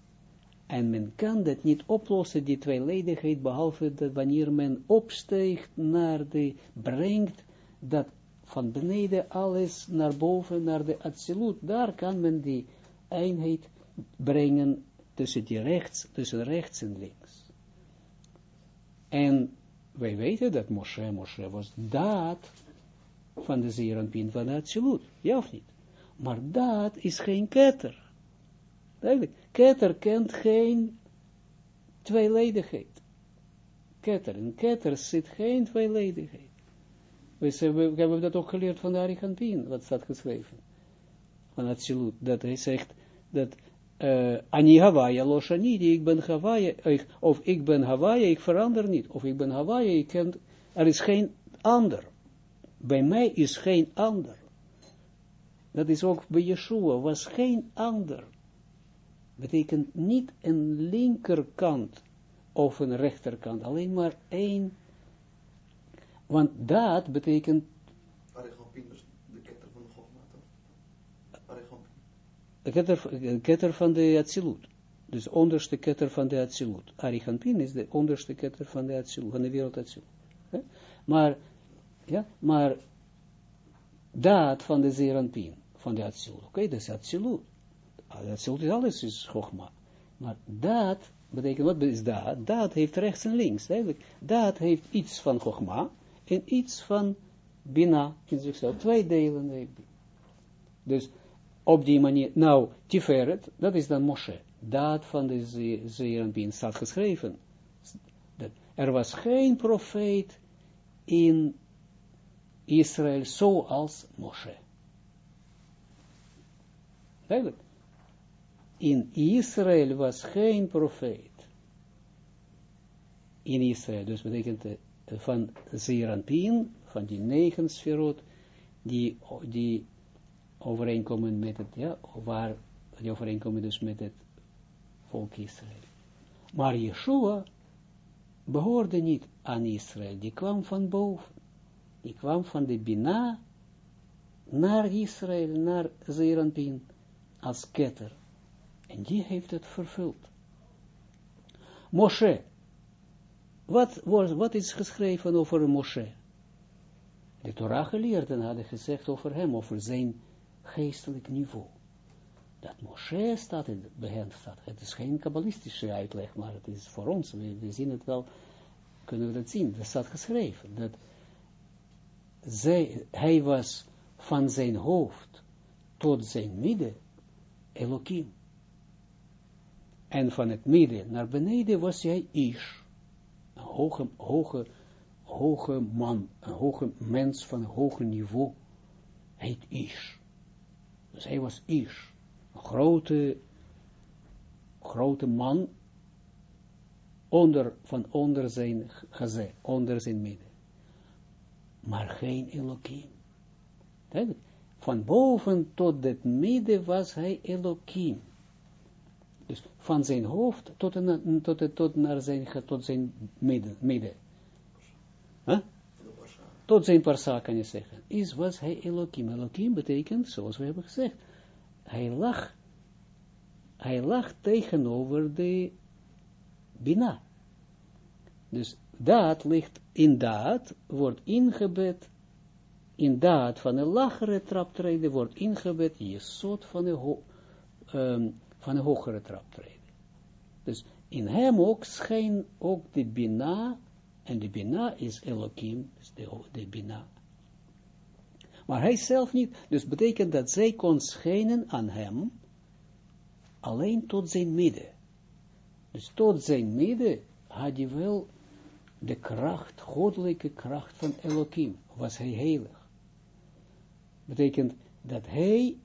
en men kan dat niet oplossen, die tweeledigheid, behalve dat wanneer men opsteegt naar de, brengt dat van beneden alles naar boven, naar de absolute, daar kan men die eenheid brengen tussen die rechts, tussen rechts en links. En wij weten dat Moshe, Moshe was daad van de Zeranpin van de absolute, ja of niet? Maar dat is geen ketter. Duidelijk. Ketter kent geen tweeledigheid. Ketter. In ketter zit geen tweeledigheid. We, hebben dat ook geleerd van de Arigantin, wat staat geschreven. Van Atsilut. Dat hij zegt dat uh, Ani Hawaii, los Anidi, ik ben Hawaii, of ik ben Hawaii, ik verander niet. Of ik ben Hawaii, ik ken, er is geen ander. Bij mij is geen ander. Dat is ook bij Yeshua, was geen ander betekent niet een linkerkant of een rechterkant, alleen maar één. Want dat betekent... de ketter van de ketter, van de Atsilut. Dus onderste ketter van de Atsilut. Arichampin is de onderste ketter van de Atsilut, van de wereld Atsilut. Maar, ja, maar dat van de Zeranpin, van de Atsilut. Oké, okay, dat is Atsilut. Zult is alles is Chogma. Maar dat betekent, wat is dat? Dat heeft rechts en links, eigenlijk. Dat heeft iets van Chogma en iets van Bina in zichzelf. Twee delen heeft Dus op die manier, nou, Tiferet, dat is dan Moshe. Dat van de Zeeranbien staat geschreven. Er was geen profeet in Israël zoals Moshe. Eigenlijk in Israël was geen profeet. In Israël, dus betekent uh, van Zeranpien, van die negen sferot, die, die overeenkomen met het, ja, waar, die overeenkomen dus met het volk Israël. Maar Yeshua behoorde niet aan Israël, die kwam van boven. Die kwam van de Bina naar Israël, naar Zeranpien, als ketter. En die heeft het vervuld. Moshe. Wat, wat is geschreven over Moshe? De Torah geleerden hadden gezegd over hem, over zijn geestelijk niveau. Dat Moshe staat in het begin staat. Het is geen kabbalistische uitleg, maar het is voor ons, we, zien het wel, kunnen we dat zien. Dat staat geschreven, dat zij, hij was van zijn hoofd tot zijn midden Elohim. En van het midden naar beneden was hij Ish. een hoge, hoge, hoge man, een hoge mens van een hoger niveau, heet Ish. Dus hij was Ish, een grote, grote man, onder, van onder zijn gezet, onder zijn midden. Maar geen Elohim. Van boven tot het midden was hij Elohim. Dus van zijn hoofd tot, een, tot, tot naar zijn, tot zijn midden. midden. Tot zijn parsa kan je zeggen. Is was hij Elohim. Elohim betekent, zoals we hebben gezegd, hij lag, hij lag tegenover de Bina. Dus dat ligt in dat, wordt ingebed, in dat van een lagere traptreden wordt ingebed, je soort van een, um, van een hogere traptreden. Dus in hem ook schijnt ook de Bina, en de Bina is Elohim, is de, de Bina. Maar hij zelf niet, dus betekent dat zij kon schijnen aan hem, alleen tot zijn midden. Dus tot zijn midden had hij wel de kracht, goddelijke kracht van Elohim, was hij heilig. Betekent dat hij,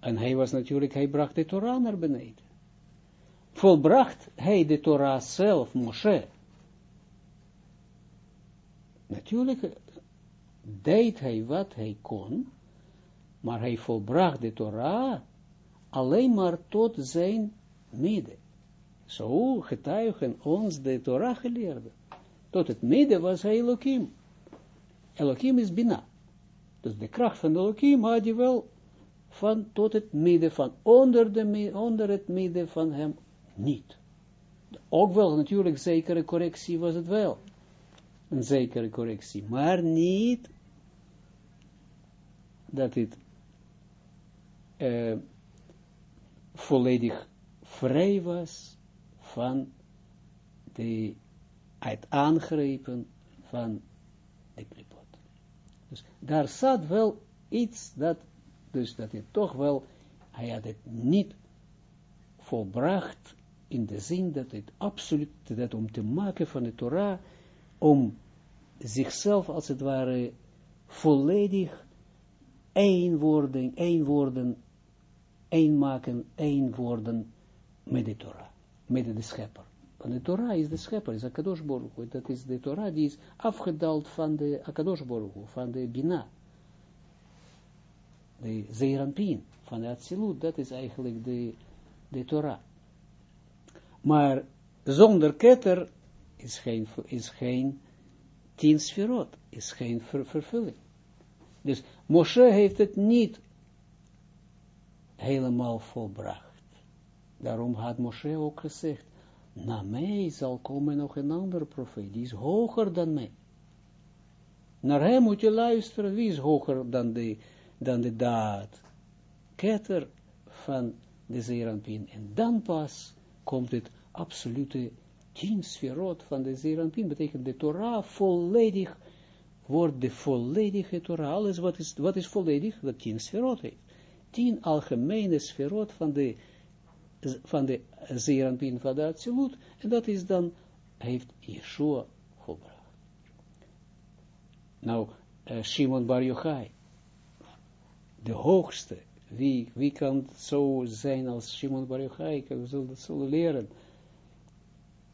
en hij was natuurlijk, hij bracht de Torah naar beneden. Volbracht hij de Torah zelf, Moshe. Natuurlijk deed hij wat hij kon, maar hij volbracht de Torah alleen maar tot zijn midden. Zo getuigen ons de Torah geleerden. Tot het midden was hij Elohim. Elohim is Bina. Dus de kracht van Elohim had je wel van tot het midden, van onder, de, onder het midden van hem niet. Ook wel natuurlijk zekere correctie was het wel. Een zekere correctie. Maar niet dat het uh, volledig vrij was van de uit aangrepen van de klipot. Dus daar zat wel iets dat, dus dat hij toch wel, hij had het niet volbracht in de zin dat het absoluut, dat om te maken van de Torah, om zichzelf als het ware volledig één worden, één worden, één maken, één worden met de Torah, met de schepper. Want de Torah is de schepper, is Akadosh Baruch. Dat is de Torah die is afgedaald van de Akadosh Baruch van de Bina. De Zeeranpien, van de Atsilut, dat is eigenlijk de, de Torah. Maar zonder ketter is geen, is geen tien is geen ver, vervulling. Dus Moshe heeft het niet helemaal volbracht. Daarom had Moshe ook gezegd, na mij zal komen nog een ander profeet, die is hoger dan mij. Naar hem moet je luisteren, wie is hoger dan de, dan de daad? Ketter van de Zeranpin. En dan pas komt het absolute tien sferot van de Zeranpin, betekent de Torah volledig, wordt de volledige Torah, alles wat is, wat is volledig, dat tien sferot heeft. Tien algemene sferot van de van de Zeranpin van de Atsilut, en dat is dan, heeft Yeshua volbracht. Nou, uh, Shimon Bar Yochai, de hoogste, wie, wie kan zo zijn als Shimon Bar Yochai, we zullen dat zullen leren.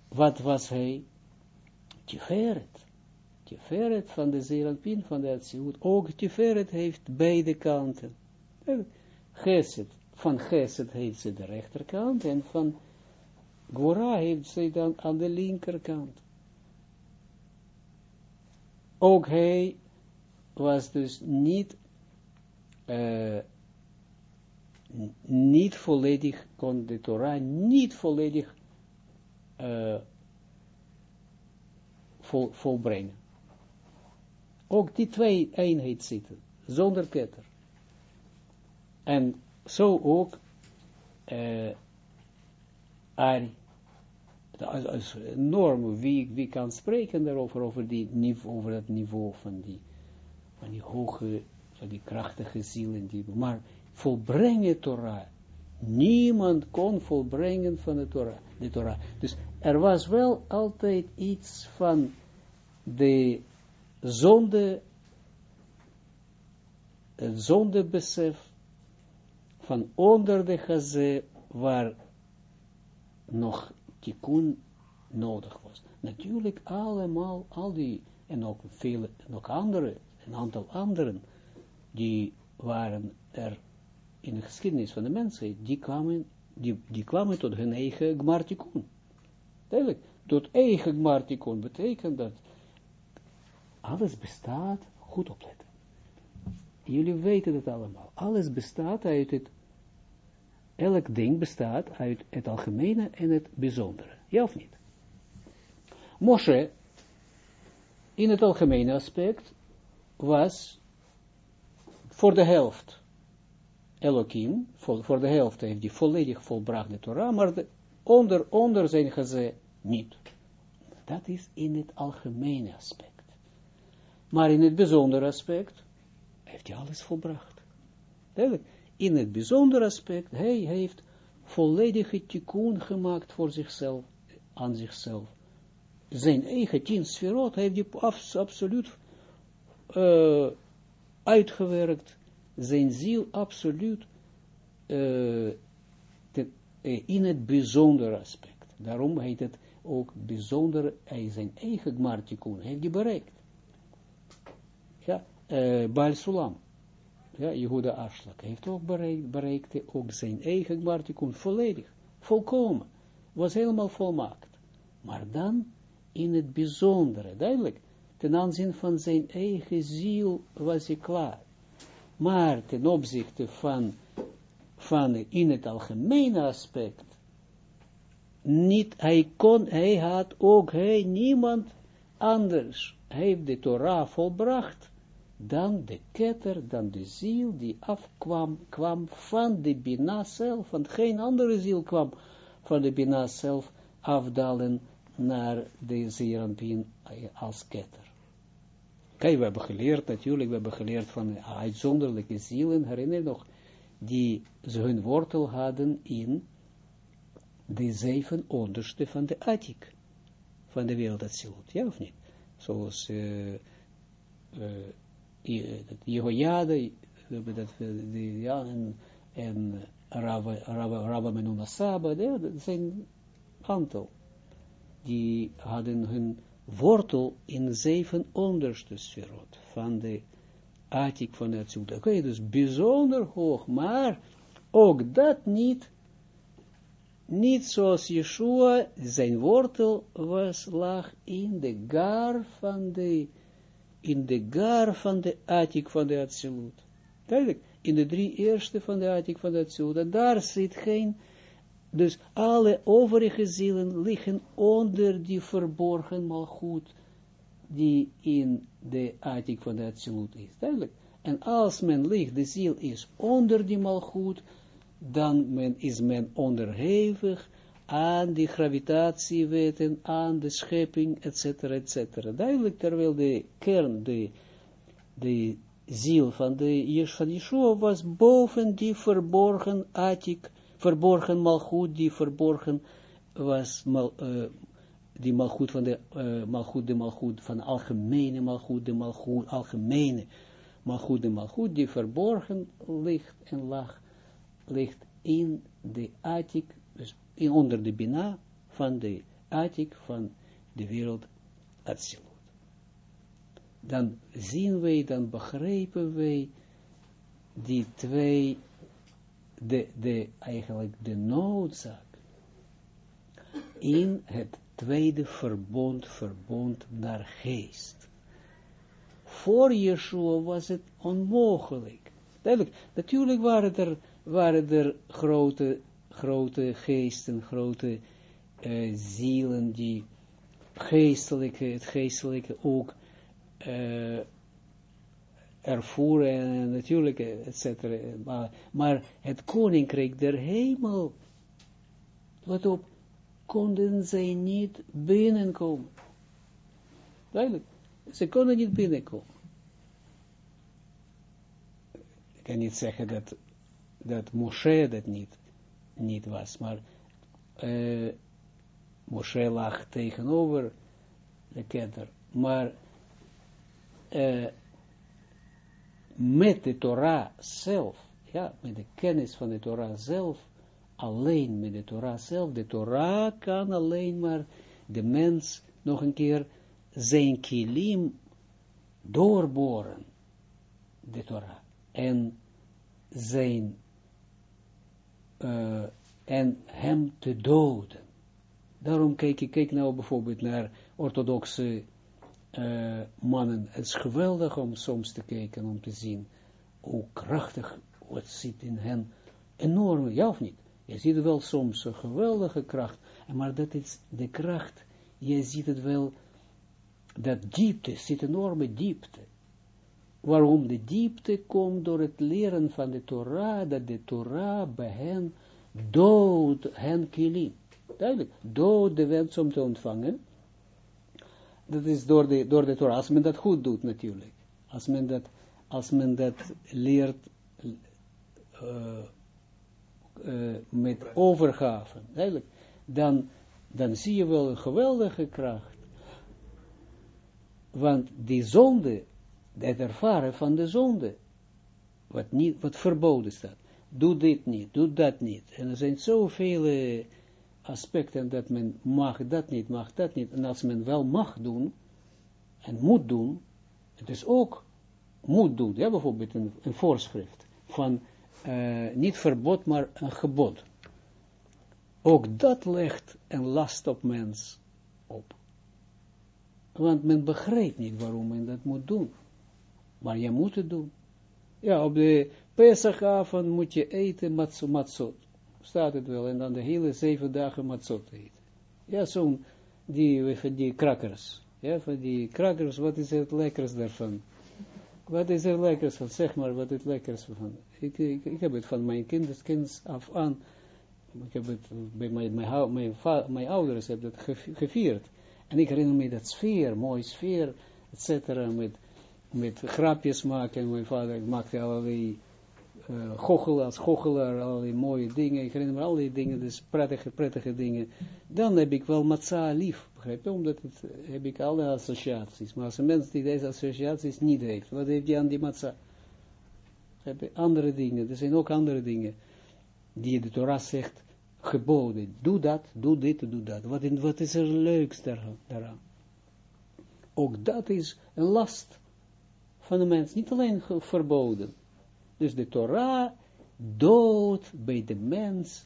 Wat was hij? Tiferet. Tiferet van de Zeranpin van de Atsilut. Ook Tiferet heeft beide kanten. Geset, van Geset heeft ze de rechterkant en van Gora heeft ze dan aan de linkerkant. Ook hij was dus niet, uh, niet volledig, kon de Torah niet volledig uh, vol, volbrengen. Ook die twee eenheid zitten, zonder ketter. En zo ook uh, Ari. Als, als norm, wie, wie kan spreken daarover, over, die over dat niveau van die, van die hoge, van die krachtige zielen, die, maar volbrengen Torah. Niemand kon volbrengen van de Torah. De Torah. Dus er was wel altijd iets van de zonde, het zondebesef van onder de gazé, waar nog tikkun nodig was. Natuurlijk allemaal, al die, en ook vele, nog andere, een aantal anderen, die waren er in de geschiedenis van de mensheid, die kwamen, die, die kwamen tot hun eigen gmartikun. Duidelijk, tot eigen gmartikun betekent dat alles bestaat, goed opletten. Jullie weten het allemaal. Alles bestaat uit het, elk ding bestaat uit het algemene en het bijzondere. Ja of niet? Moshe, in het algemene aspect, was voor de helft Elohim, voor, de helft heeft hij volledig volbracht de Torah, maar de, onder, onder zijn gezet niet. Dat is in het algemene aspect. Maar in het bijzondere aspect heeft hij alles volbracht. In het bijzondere aspect, hij heeft volledige tikkun gemaakt voor zichzelf, aan zichzelf. Zijn eigen tien sferot heeft hij absoluut uh, uitgewerkt, zijn ziel absoluut te, uh, in het bijzondere aspect. Daarom heet het ook bijzonder, hij zijn eigen gmartikun heeft hij bereikt. Ja, uh, Baal Sulam, ja, Jehuda Aslak, heeft ook bereikt, ook zijn eigen gmartikun volledig, volkomen, was helemaal volmaakt. Maar dan in het bijzondere, duidelijk, ten aanzien van zijn eigen ziel was hij klaar. Maar ten opzichte van, van in het algemene aspect, niet, hij kon, hij had ook, hij, niemand anders, heeft de Torah volbracht, dan de ketter, dan de ziel die afkwam, kwam van de Bina zelf, want geen andere ziel kwam van de Bina zelf afdalen naar de Zeranpien als ketter. Kijk, we hebben geleerd natuurlijk, we hebben geleerd van uitzonderlijke zielen, herinner je nog, die ze hun wortel hadden in de zeven onderste van de Attic, van de wereld Atsilut, ja of niet? Zoals uh, uh, Jehoiade, dat, de, ja, en, en Rabba Menuna Saba, dat zijn aantal, die hadden hun wortel in zeven onderste sferot van de Atik van het Zoet. Oké, dus bijzonder hoog, maar ook dat niet, niet zoals Yeshua, zijn wortel was, lag in de gar van de, in de gar van de Atik van de Atsilut. Duidelijk, in de drie eerste van de Atik van de Atsilut, daar zit geen dus alle overige zielen liggen onder die verborgen malgoed, die in de attic van de absolute is. Duidelijk. En als men ligt, de ziel is onder die malgoed, dan men, is men onderhevig aan die gravitatiewetten, aan de schepping, etc. etc. Duidelijk, terwijl de kern, de, de ziel van, de, van Yeshua was boven die verborgen attic verborgen malgoed, die verborgen was, mal, uh, die malgoed van de, uh, malgoed, de malgoed van algemene malgoed, de malgoed, algemene malgoed, de malgoed, die verborgen ligt en lag, ligt in de attic, dus in, onder de bina van de attic van de wereld Atsilut. Dan zien wij, dan begrijpen wij die twee de, de, eigenlijk de noodzaak in het tweede verbond, verbond naar geest. Voor Yeshua was het onmogelijk. Natuurlijk waren er, waren er grote, grote geesten, grote uh, zielen die geestelijke, het geestelijke ook uh, ervoeren en natuurlijk, et cetera. Maar, maar het koninkrijk der hemel, wat op, konden zij niet binnenkomen. Duidelijk, ze konden niet binnenkomen. Ik kan niet zeggen dat, dat Moshe dat niet, niet was, maar uh, Moshe lag tegenover de ketter, maar uh, met de Torah zelf, ja, met de kennis van de Torah zelf, alleen met de Torah zelf, de Torah kan alleen maar de mens nog een keer zijn kilim doorboren, de Torah, en zijn, uh, en hem te doden. Daarom kijk ik kijk nou bijvoorbeeld naar orthodoxe uh, mannen. Het is geweldig om soms te kijken, om te zien hoe krachtig wat zit in hen. Enorm, ja of niet? Je ziet wel soms een geweldige kracht, maar dat is de kracht, je ziet het wel, dat diepte, zit enorme diepte. Waarom de diepte komt door het leren van de Torah, dat de Torah bij hen dood hen kilim. Duidelijk, dood de wens om te ontvangen. Dat is door de, door de Torah, als men dat goed doet natuurlijk. Als men dat, als men dat leert uh, uh, met overgave, duidelijk, dan, dan zie je wel een geweldige kracht. Want die zonde, het ervaren van de zonde, wat, niet, wat verboden staat, doe dit niet, doe dat niet. En er zijn zoveel aspecten dat men mag dat niet, mag dat niet. En als men wel mag doen, en moet doen, het is ook moet doen. Ja, bijvoorbeeld een, voorschrift van uh, niet verbod, maar een gebod. Ook dat legt een last op mens op. Want men begrijpt niet waarom men dat moet doen. Maar je moet het doen. Ja, op de Pesachavond moet je eten matzot. Staat het wel. En dan de hele zeven dagen matzot eten. Ja, zo'n, die, die crackers. Ja, van die crackers, wat is het lekkers daarvan? Wat is er lekkers van? Zeg maar, wat is het lekkers van? Ik, ik, heb het van mijn kinders, kinds af aan, ik heb het bij mijn, mijn, mijn, mijn ouders dat gevierd. En ik herinner me dat sfeer, mooie sfeer, et cetera, met, met grapjes maken. Mijn vader maakte allerlei uh, goochel, als goochelaar, allerlei mooie dingen. Ik herinner me al die dingen, dus prettige, prettige dingen. Dan heb ik wel matza lief, begrijp je? Omdat het, heb ik alle associaties. Maar als een mens die deze associaties niet heeft, wat heeft hij aan die matza? Heb je andere dingen, er zijn ook andere dingen die de Torah zegt, geboden. Doe dat, doe dit, doe dat. Wat, in, wat is er leuks daaraan? Ook dat is een last van de mens, niet alleen verboden. Dus de Torah doodt bij de mens,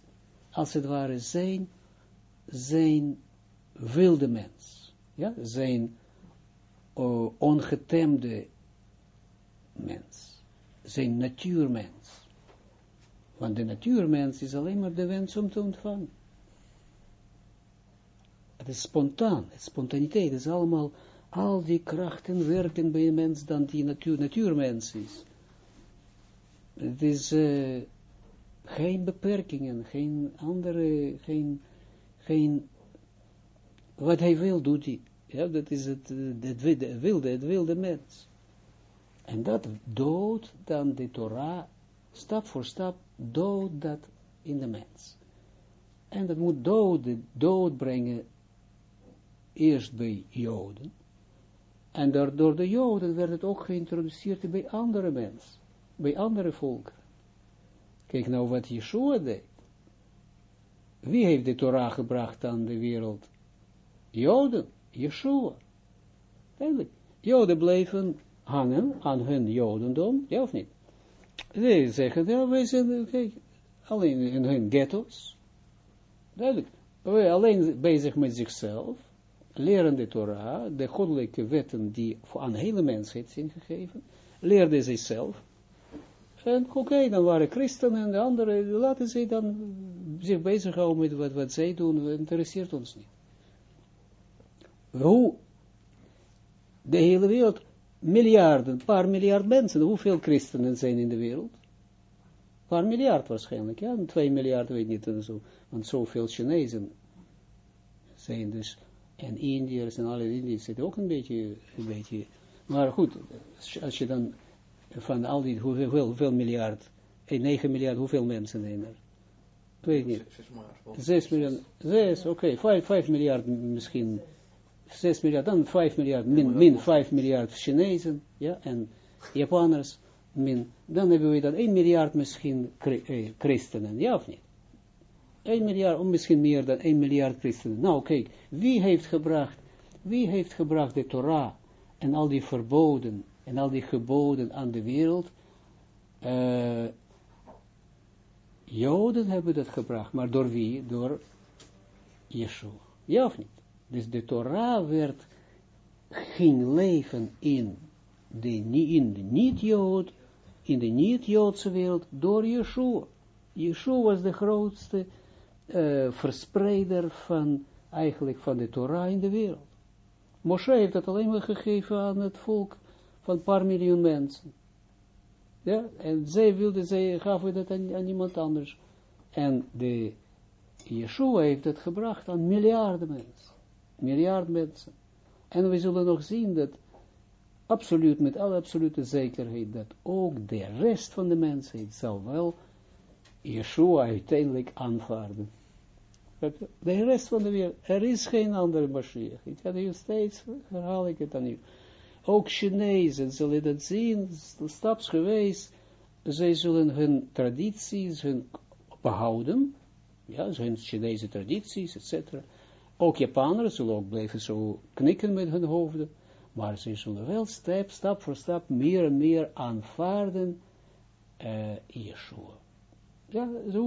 als het ware zijn, zijn wilde mens. Ja, zijn uh, ongetemde mens. Zijn natuurmens. Want de natuurmens is alleen maar de wens om te ontvangen. Het is spontaan, het is spontaniteit, het is allemaal, al die krachten werken bij een mens dan die natuur, natuurmens is. Het is uh, geen beperkingen, geen andere, geen, geen, wat hij wil doet hij. Ja, dat is het, het wilde, het wilde mens. En dat dood dan de Torah, stap voor stap, dood dat in de mens. En dat moet dood, dood brengen, eerst bij Joden. En door de Joden werd het ook geïntroduceerd bij andere mensen bij andere volken. Kijk nou wat Yeshua deed. Wie heeft de Torah gebracht aan de wereld? Joden, Yeshua. Eigenlijk. Joden bleven hangen aan hun Jodendom, ja of niet? Ze zeggen, ja, wij zijn, alleen in hun ghetto's. Duidelijk. Wij alleen bezig met zichzelf, leren de Torah, de goddelijke wetten die voor aan hele mensheid zijn gegeven, leerden zichzelf, en oké, dan waren christenen en de anderen, laten ze dan zich bezighouden met wat, wat zij doen, interesseert ons niet. Hoe de hele wereld, miljarden, een paar miljard mensen, hoeveel christenen zijn in de wereld? Een paar miljard waarschijnlijk, ja, twee miljard weet niet en zo, want zoveel Chinezen zijn dus, en Indiërs en alle Indiërs zitten ook een beetje, een beetje, maar goed, als je dan van al die, hoeveel, hoeveel miljard, 9 miljard, hoeveel mensen zijn er? weet niet. 6 miljard. 6 miljard, 6, oké, 5, 5 miljard misschien, 6 miljard, dan 5 miljard, min, min 5 miljard Chinezen, ja, en Japanners, min, dan hebben we dan 1 miljard misschien eh, christenen, ja of niet? 1 miljard, of misschien meer dan 1 miljard christenen. Nou, kijk, wie heeft gebracht, wie heeft gebracht de Torah en al die verboden en al die geboden aan de wereld? Eh, Joden hebben dat gebracht, maar door wie? Door Yeshua. Ja of niet? Dus de Torah werd, ging leven in de, in de niet-Jood, in de niet-Joodse wereld, door Yeshua. Yeshua was de grootste eh, verspreider van, eigenlijk van de Torah in de wereld. Moshe heeft dat alleen maar gegeven aan het volk van een paar miljoen mensen. Ja, en zij wilden, zij gaven dat aan, niemand anders. En de Yeshua heeft het gebracht aan miljarden mensen. Miljard mensen. En we zullen nog zien dat, absoluut, met alle absolute zekerheid, dat ook de rest van de mensheid zal wel Yeshua uiteindelijk aanvaarden. De rest van de wereld, er is geen andere Mashiach. Ik had hier steeds, herhaal ik het aan u. Ook Chinezen zullen dat zien, stapsgewijs, zij zullen hun tradities, hun behouden, ja, hun Chinese tradities, etc. Ook Japaners zullen ook blijven zo knikken met hun hoofden, maar ze zullen wel stap, stap voor stap meer en meer aanvaarden uh, Yeshua. Ja, ze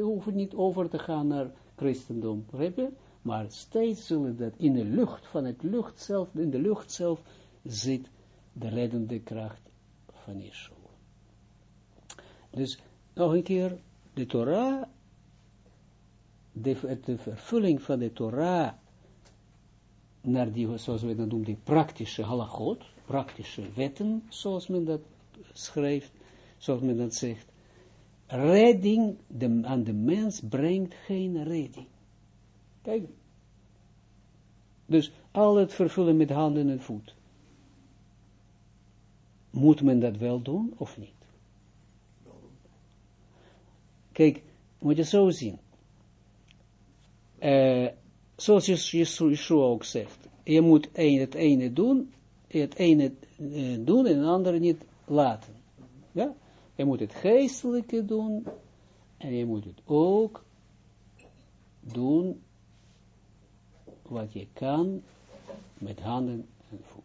hoeven, niet over te gaan naar christendom? Maar steeds zullen dat in de lucht, van het lucht zelf, in de lucht zelf, zit de reddende kracht van Yeshua. Dus, nog een keer, de Torah, de, vervulling van de Torah, naar die, zoals we dat noemen, die praktische halachot, praktische wetten, zoals men dat schrijft, zoals men dat zegt, redding de, aan de mens brengt geen redding. Kijk. Dus al het vervullen met handen en voet. Moet men dat wel doen of niet? Kijk, moet je zo zien. Uh, zoals Yeshua ook zegt. Je moet het ene doen, het ene uh, doen en het andere niet laten. Ja? Je moet het geestelijke doen en je moet het ook doen wat je kan met handen en voet.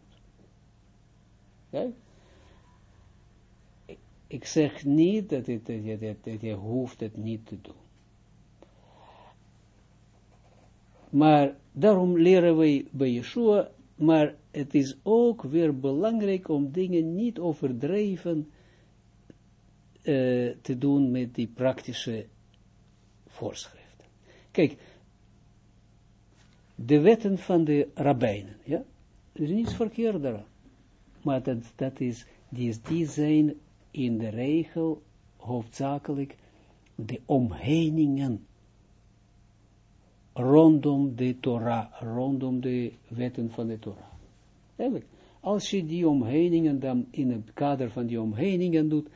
Ja? Ik, zeg niet dat, dat, je, dat, je hoeft het niet te doen. Maar daarom leren wij bij Yeshua, maar het is ook weer belangrijk om dingen niet overdreven uh, te doen met die praktische voorschriften. Kijk, de wetten van de rabbijnen, ja, er is niets verkeerd daaraan. Maar dat, dat is, die, die zijn in de regel hoofdzakelijk de omheiningen rondom de Torah, rondom de wetten van de Torah. Eigenlijk, als je die omheiningen dan in het kader van die omheiningen doet,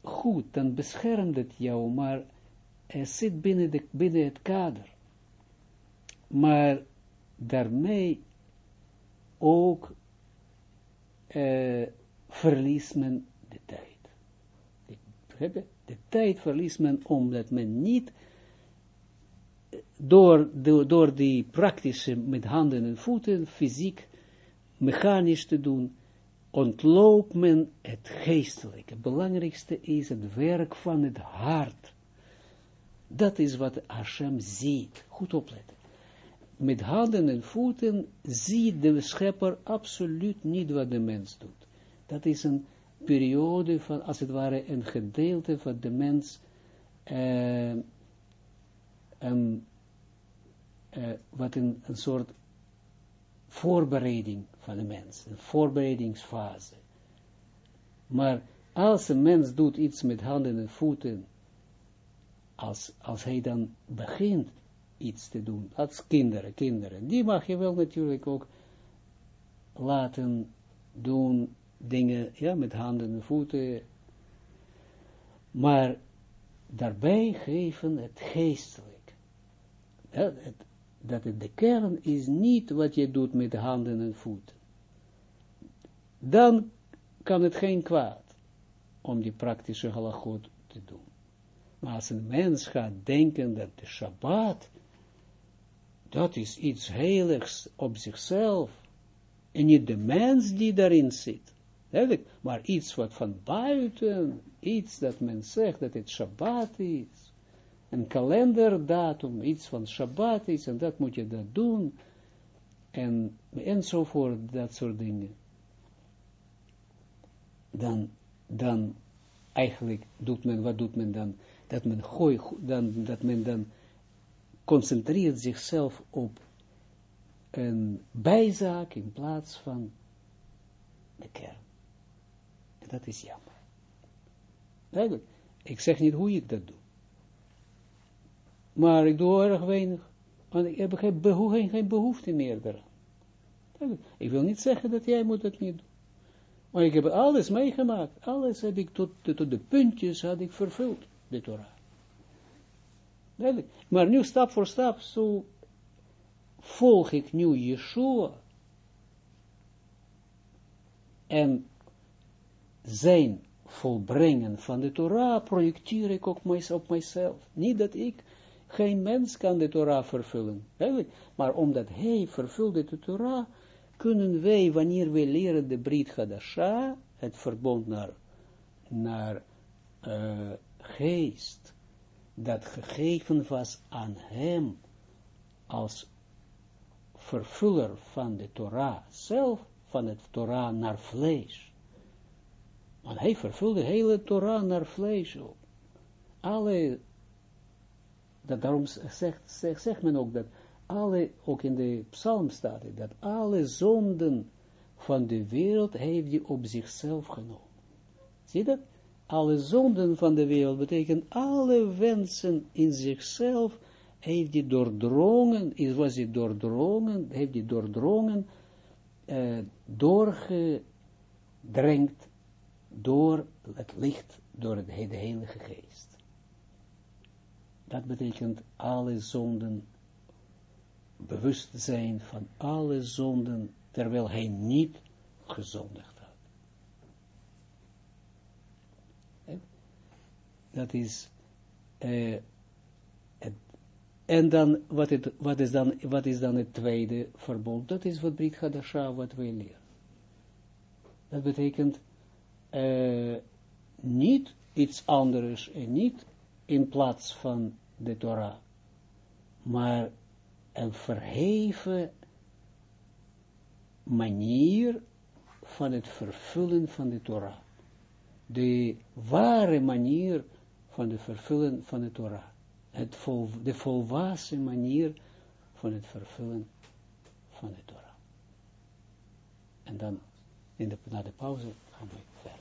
goed, dan beschermt het jou, maar het zit binnen, binnen het kader. Maar daarmee ook uh, verliest men de tijd. De, tijd verliest men omdat men niet door, door, door die praktische met handen en voeten, fysiek, mechanisch te doen, ontloopt men het geestelijke. Het belangrijkste is het werk van het hart. Dat is wat Hashem ziet. Goed opletten. Met handen en voeten ziet de schepper absoluut niet wat de mens doet. Dat is een periode van, als het ware, een gedeelte van de mens, um, uh, wat een, een soort voorbereiding van de mens, een voorbereidingsfase. Maar als een mens doet iets met handen en voeten, als, als hij dan begint iets te doen, als kinderen, kinderen, die mag je wel natuurlijk ook laten doen dingen, ja, met handen en voeten, maar daarbij geven het geestelijk. Dat het, dat de kern is niet wat je doet met de handen en voeten. Dan kan het geen kwaad om die praktische halachot te doen. Maar als een mens gaat denken dat de Shabbat, dat is iets heiligs op zichzelf, en niet de mens die daarin zit, maar iets wat van buiten, iets dat men zegt dat het Shabbat is, een kalenderdatum, iets van Shabbat is, en dat moet je dat doen, en, enzovoort, dat soort dingen. Dan, dan, eigenlijk doet men, wat doet men dan? Dat men gooi, dan, dat men dan concentreert zichzelf op een bijzaak in plaats van de kern. Dat is jammer. Ik zeg niet hoe ik dat doe. Maar ik doe erg weinig. Want ik heb geen, behoefte, geen behoefte meer daaraan. Ik wil niet zeggen dat jij moet dat niet doen. Maar ik heb alles meegemaakt. Alles heb ik tot, tot de puntjes had ik vervuld, de Torah. Maar nu stap voor stap, zo volg ik nu Yeshua. En zijn volbrengen van de Torah projecteer ik ook op mijzelf. Niet dat ik, geen mens kan de Torah vervullen. Maar omdat hij vervulde de Torah, kunnen wij, wanneer wij leren de Brit Hadasha, het verbond naar, naar uh, geest, dat gegeven was aan hem als vervuller van de Torah zelf, van het Torah naar vlees. Want hij vervulde de hele Torah naar vlees ook. Alle, dat daarom zegt, zegt, men ook dat alle, ook in de psalm staat dat alle zonden van de wereld heeft hij op zichzelf genomen. Zie dat? Alle zonden van de wereld betekent alle wensen in zichzelf heeft hij doordrongen, is, was hij doordrongen, heeft hij doordrongen, uh, doorgedrenkt door het licht, door het, de Heilige Geest. Dat betekent alle zonden bewust zijn van alle zonden, terwijl hij niet gezondigd had. Dat is, het, en dan wat, het, wat, is dan, wat is dan het tweede verbond? Dat is wat Brit Hadasha, wat wij leren. Dat betekent uh, niet iets anders en niet in plaats van de Torah, maar een verheven manier van het vervullen van de Torah. De ware manier van het vervullen van de Torah. Het vol, de volwassen manier van het vervullen van de Torah. En dan, in de, na de pauze, gaan we verder.